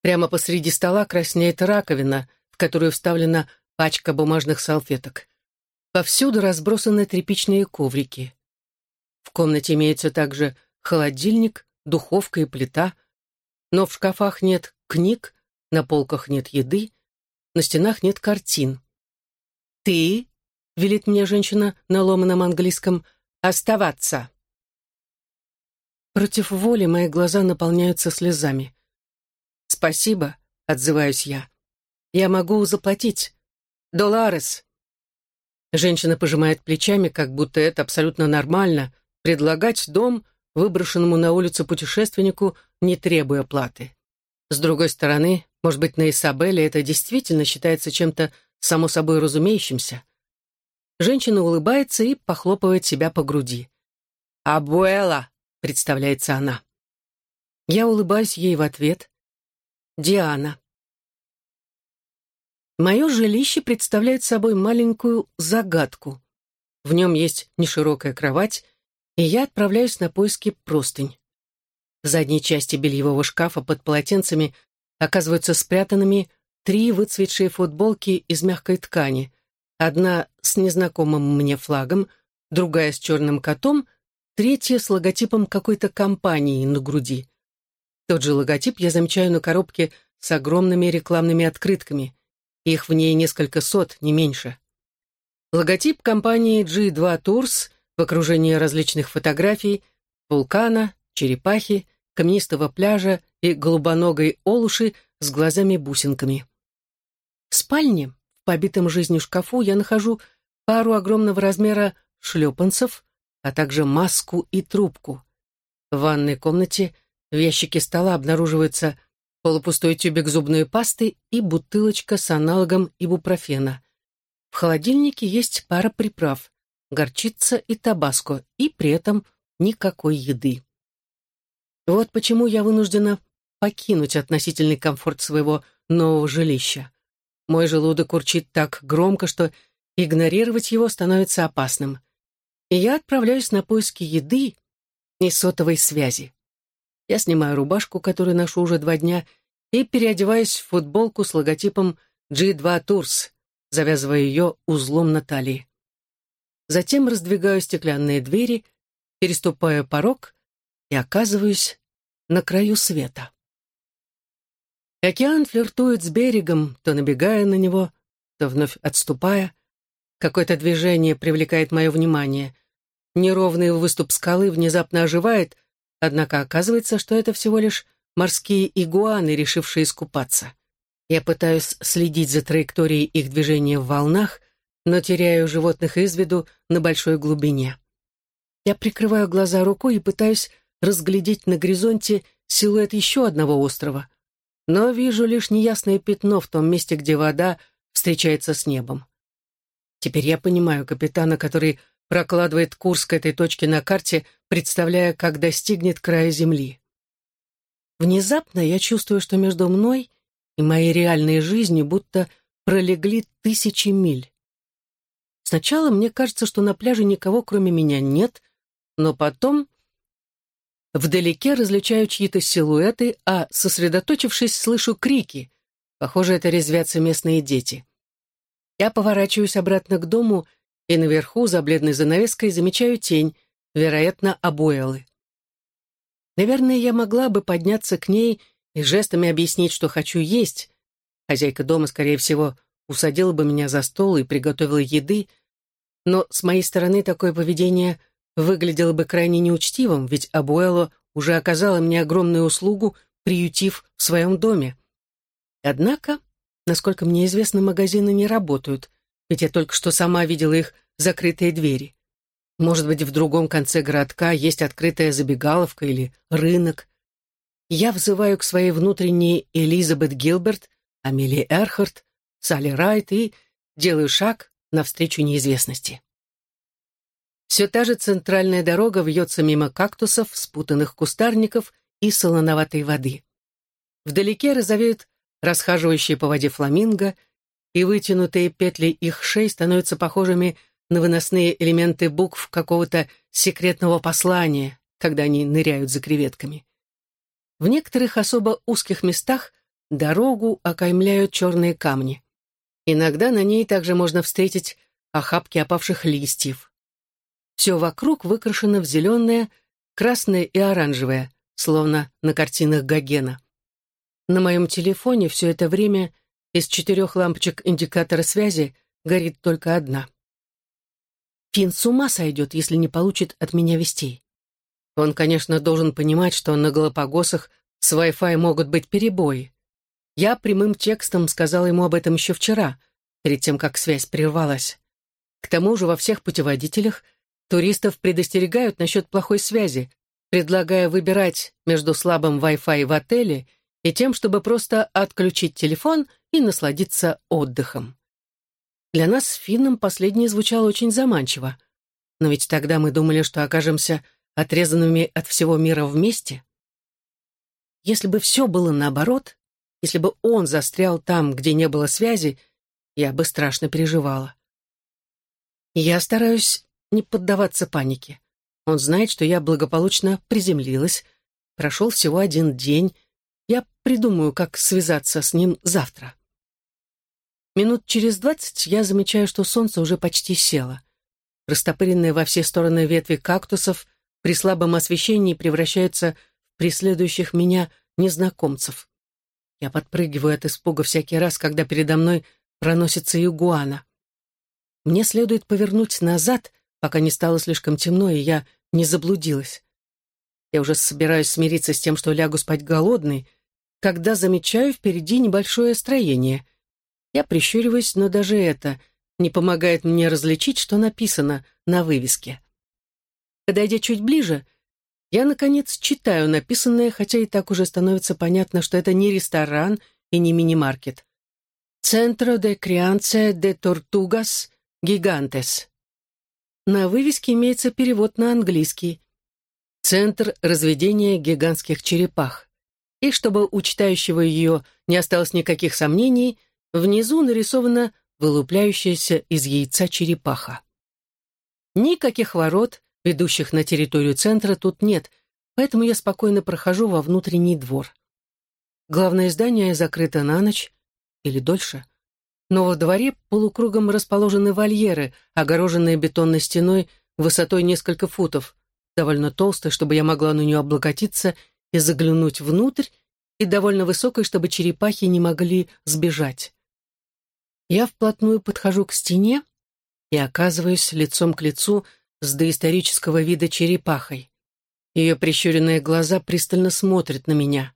Прямо посреди стола краснеет раковина, в которую вставлена пачка бумажных салфеток. Повсюду разбросаны тряпичные коврики. В комнате имеется также холодильник, духовка и плита, но в шкафах нет книг, на полках нет еды, на стенах нет картин. «Ты», — велит мне женщина на ломаном английском, — «оставаться». Против воли мои глаза наполняются слезами. «Спасибо», — отзываюсь я. «Я могу заплатить. Долларес». Женщина пожимает плечами, как будто это абсолютно нормально, предлагать дом выброшенному на улицу путешественнику, не требуя платы. С другой стороны, может быть, на Исабелле это действительно считается чем-то само собой разумеющимся. Женщина улыбается и похлопывает себя по груди. «Абуэла!» представляется она. Я улыбаюсь ей в ответ. Диана. Мое жилище представляет собой маленькую загадку. В нем есть неширокая кровать, и я отправляюсь на поиски простынь. В задней части бельевого шкафа под полотенцами оказываются спрятанными три выцветшие футболки из мягкой ткани. Одна с незнакомым мне флагом, другая с черным котом, третья с логотипом какой-то компании на груди. Тот же логотип я замечаю на коробке с огромными рекламными открытками. Их в ней несколько сот, не меньше. Логотип компании G2 Tours в окружении различных фотографий вулкана, черепахи, каменистого пляжа и голубоногой олуши с глазами-бусинками. В спальне, в побитом жизнью шкафу, я нахожу пару огромного размера шлепанцев, а также маску и трубку. В ванной комнате в ящике стола обнаруживается полупустой тюбик зубной пасты и бутылочка с аналогом ибупрофена. В холодильнике есть пара приправ, горчица и табаско, и при этом никакой еды. Вот почему я вынуждена покинуть относительный комфорт своего нового жилища. Мой желудок урчит так громко, что игнорировать его становится опасным и я отправляюсь на поиски еды и сотовой связи. Я снимаю рубашку, которую ношу уже два дня, и переодеваюсь в футболку с логотипом G2 Tours, завязывая ее узлом на талии. Затем раздвигаю стеклянные двери, переступаю порог и оказываюсь на краю света. Океан флиртует с берегом, то набегая на него, то вновь отступая. Какое-то движение привлекает мое внимание. Неровный выступ скалы внезапно оживает, однако оказывается, что это всего лишь морские игуаны, решившие искупаться. Я пытаюсь следить за траекторией их движения в волнах, но теряю животных из виду на большой глубине. Я прикрываю глаза рукой и пытаюсь разглядеть на горизонте силуэт еще одного острова, но вижу лишь неясное пятно в том месте, где вода встречается с небом. Теперь я понимаю капитана, который прокладывает курс к этой точке на карте, представляя, как достигнет края Земли. Внезапно я чувствую, что между мной и моей реальной жизнью будто пролегли тысячи миль. Сначала мне кажется, что на пляже никого, кроме меня, нет, но потом вдалеке различаю чьи-то силуэты, а, сосредоточившись, слышу крики. Похоже, это резвятся местные дети. Я поворачиваюсь обратно к дому, и наверху, за бледной занавеской, замечаю тень, вероятно, Абуэлы. Наверное, я могла бы подняться к ней и жестами объяснить, что хочу есть. Хозяйка дома, скорее всего, усадила бы меня за стол и приготовила еды, но с моей стороны такое поведение выглядело бы крайне неучтивым, ведь Абуэло уже оказала мне огромную услугу, приютив в своем доме. Однако Насколько мне известно, магазины не работают, ведь я только что сама видела их закрытые двери. Может быть, в другом конце городка есть открытая забегаловка или рынок. Я взываю к своей внутренней Элизабет Гилберт, Амелии Эрхарт, Салли Райт и делаю шаг навстречу неизвестности. Все та же центральная дорога вьется мимо кактусов, спутанных кустарников и солоноватой воды. Вдалеке розовеют расхаживающие по воде фламинго, и вытянутые петли их шеи становятся похожими на выносные элементы букв какого-то секретного послания, когда они ныряют за креветками. В некоторых особо узких местах дорогу окаймляют черные камни. Иногда на ней также можно встретить охапки опавших листьев. Все вокруг выкрашено в зеленое, красное и оранжевое, словно на картинах Гогена. На моем телефоне все это время из четырех лампочек индикатора связи горит только одна. Финн с ума сойдет, если не получит от меня вестей. Он, конечно, должен понимать, что на Галапагосах с Wi-Fi могут быть перебои. Я прямым текстом сказала ему об этом еще вчера, перед тем, как связь прервалась. К тому же во всех путеводителях туристов предостерегают насчет плохой связи, предлагая выбирать между слабым Wi-Fi в отеле и тем, чтобы просто отключить телефон и насладиться отдыхом. Для нас с Финном последнее звучало очень заманчиво. Но ведь тогда мы думали, что окажемся отрезанными от всего мира вместе. Если бы все было наоборот, если бы он застрял там, где не было связи, я бы страшно переживала. Я стараюсь не поддаваться панике. Он знает, что я благополучно приземлилась. Прошел всего один день, я придумаю, как связаться с ним завтра. Минут через двадцать я замечаю, что солнце уже почти село. Растопыренные во все стороны ветви кактусов при слабом освещении превращаются в преследующих меня незнакомцев. Я подпрыгиваю от испуга всякий раз, когда передо мной проносится игуана. Мне следует повернуть назад, пока не стало слишком темно, и я не заблудилась. Я уже собираюсь смириться с тем, что лягу спать голодный, когда замечаю впереди небольшое строение. Я прищуриваюсь, но даже это не помогает мне различить, что написано на вывеске. Подойдя чуть ближе, я, наконец, читаю написанное, хотя и так уже становится понятно, что это не ресторан и не мини-маркет. «Центро де Крианце де Тортугас Гигантес». На вывеске имеется перевод на английский, Центр разведения гигантских черепах. И чтобы у читающего ее не осталось никаких сомнений, внизу нарисована вылупляющаяся из яйца черепаха. Никаких ворот, ведущих на территорию центра, тут нет, поэтому я спокойно прохожу во внутренний двор. Главное здание закрыто на ночь или дольше, но во дворе полукругом расположены вольеры, огороженные бетонной стеной высотой несколько футов, довольно толстой, чтобы я могла на нее облокотиться и заглянуть внутрь, и довольно высокой, чтобы черепахи не могли сбежать. Я вплотную подхожу к стене и оказываюсь лицом к лицу с доисторического вида черепахой. Ее прищуренные глаза пристально смотрят на меня.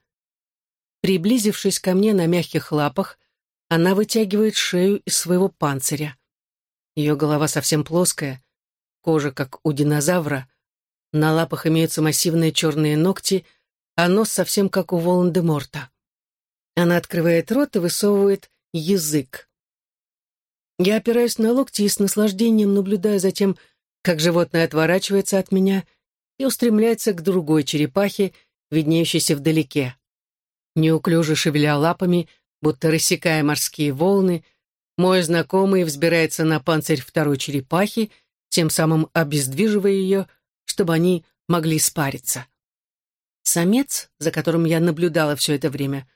Приблизившись ко мне на мягких лапах, она вытягивает шею из своего панциря. Ее голова совсем плоская, кожа, как у динозавра, на лапах имеются массивные черные ногти, а нос совсем как у Волан-де-Морта. Она открывает рот и высовывает язык. Я опираюсь на локти и с наслаждением наблюдаю за тем, как животное отворачивается от меня и устремляется к другой черепахе, виднеющейся вдалеке. Неуклюже шевеля лапами, будто рассекая морские волны, мой знакомый взбирается на панцирь второй черепахи, тем самым обездвиживая ее, чтобы они могли спариться. Самец, за которым я наблюдала все это время,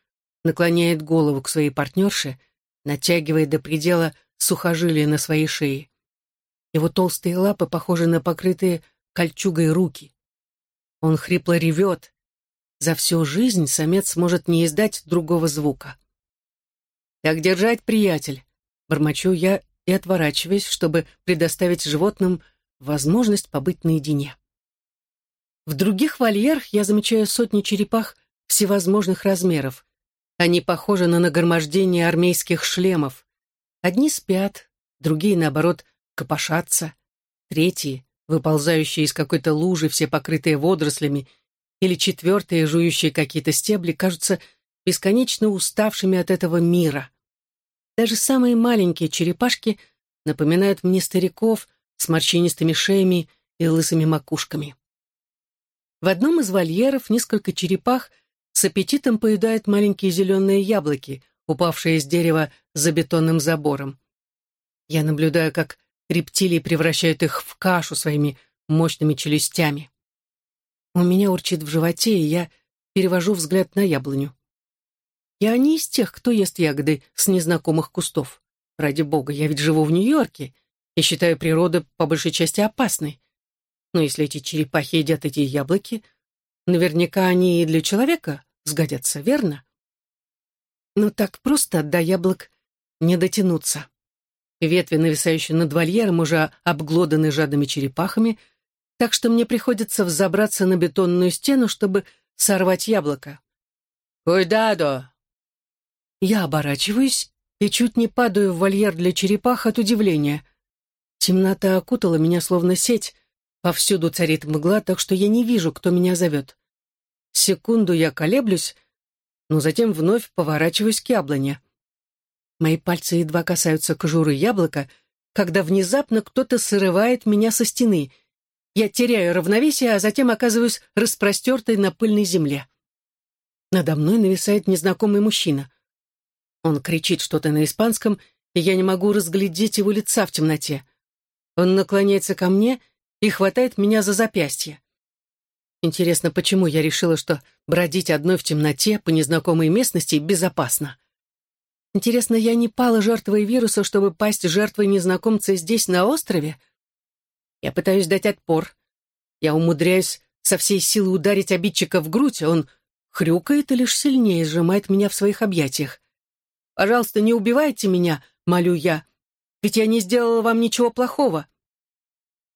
наклоняет голову к своей партнерше, натягивая до предела сухожилия на своей шее. Его толстые лапы похожи на покрытые кольчугой руки. Он хрипло ревет. За всю жизнь самец может не издать другого звука. «Так держать, приятель!» Бормочу я и отворачиваюсь, чтобы предоставить животным возможность побыть наедине. В других вольерах я замечаю сотни черепах всевозможных размеров. Они похожи на нагромождение армейских шлемов. Одни спят, другие, наоборот, копошатся. Третьи, выползающие из какой-то лужи, все покрытые водорослями, или четвертые, жующие какие-то стебли, кажутся бесконечно уставшими от этого мира. Даже самые маленькие черепашки напоминают мне стариков с морщинистыми шеями и лысыми макушками. В одном из вольеров несколько черепах с аппетитом поедает маленькие зеленые яблоки, упавшие с дерева за бетонным забором. Я наблюдаю, как рептилии превращают их в кашу своими мощными челюстями. У меня урчит в животе, и я перевожу взгляд на яблоню. Я не из тех, кто ест ягоды с незнакомых кустов. Ради бога, я ведь живу в Нью-Йорке и считаю природу по большей части опасной. Но если эти черепахи едят эти яблоки, наверняка они и для человека сгодятся, верно? Но так просто до яблок не дотянуться. Ветви, нависающие над вольером, уже обглоданы жадными черепахами, так что мне приходится взобраться на бетонную стену, чтобы сорвать яблоко. «Куйдадо!» Я оборачиваюсь и чуть не падаю в вольер для черепах от удивления. Темнота окутала меня словно сеть, повсюду царит мгла, так что я не вижу, кто меня зовет. Секунду я колеблюсь, но затем вновь поворачиваюсь к яблоне. Мои пальцы едва касаются кожуры яблока, когда внезапно кто-то срывает меня со стены. Я теряю равновесие, а затем оказываюсь распростертой на пыльной земле. Надо мной нависает незнакомый мужчина. Он кричит что-то на испанском, и я не могу разглядеть его лица в темноте. Он наклоняется ко мне и хватает меня за запястье. Интересно, почему я решила, что бродить одной в темноте по незнакомой местности безопасно? Интересно, я не пала жертвой вируса, чтобы пасть жертвой незнакомца здесь, на острове? Я пытаюсь дать отпор. Я умудряюсь со всей силы ударить обидчика в грудь, а он хрюкает и лишь сильнее сжимает меня в своих объятиях. «Пожалуйста, не убивайте меня», — молю я, «ведь я не сделала вам ничего плохого».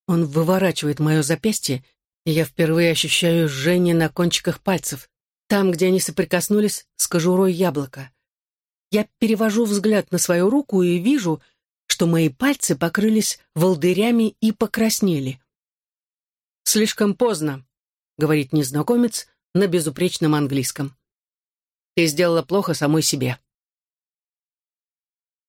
Он выворачивает мое запястье и я впервые ощущаю жжение на кончиках пальцев, там, где они соприкоснулись с кожурой яблока. Я перевожу взгляд на свою руку и вижу, что мои пальцы покрылись волдырями и покраснели. «Слишком поздно», — говорит незнакомец на безупречном английском. «Ты сделала плохо самой себе».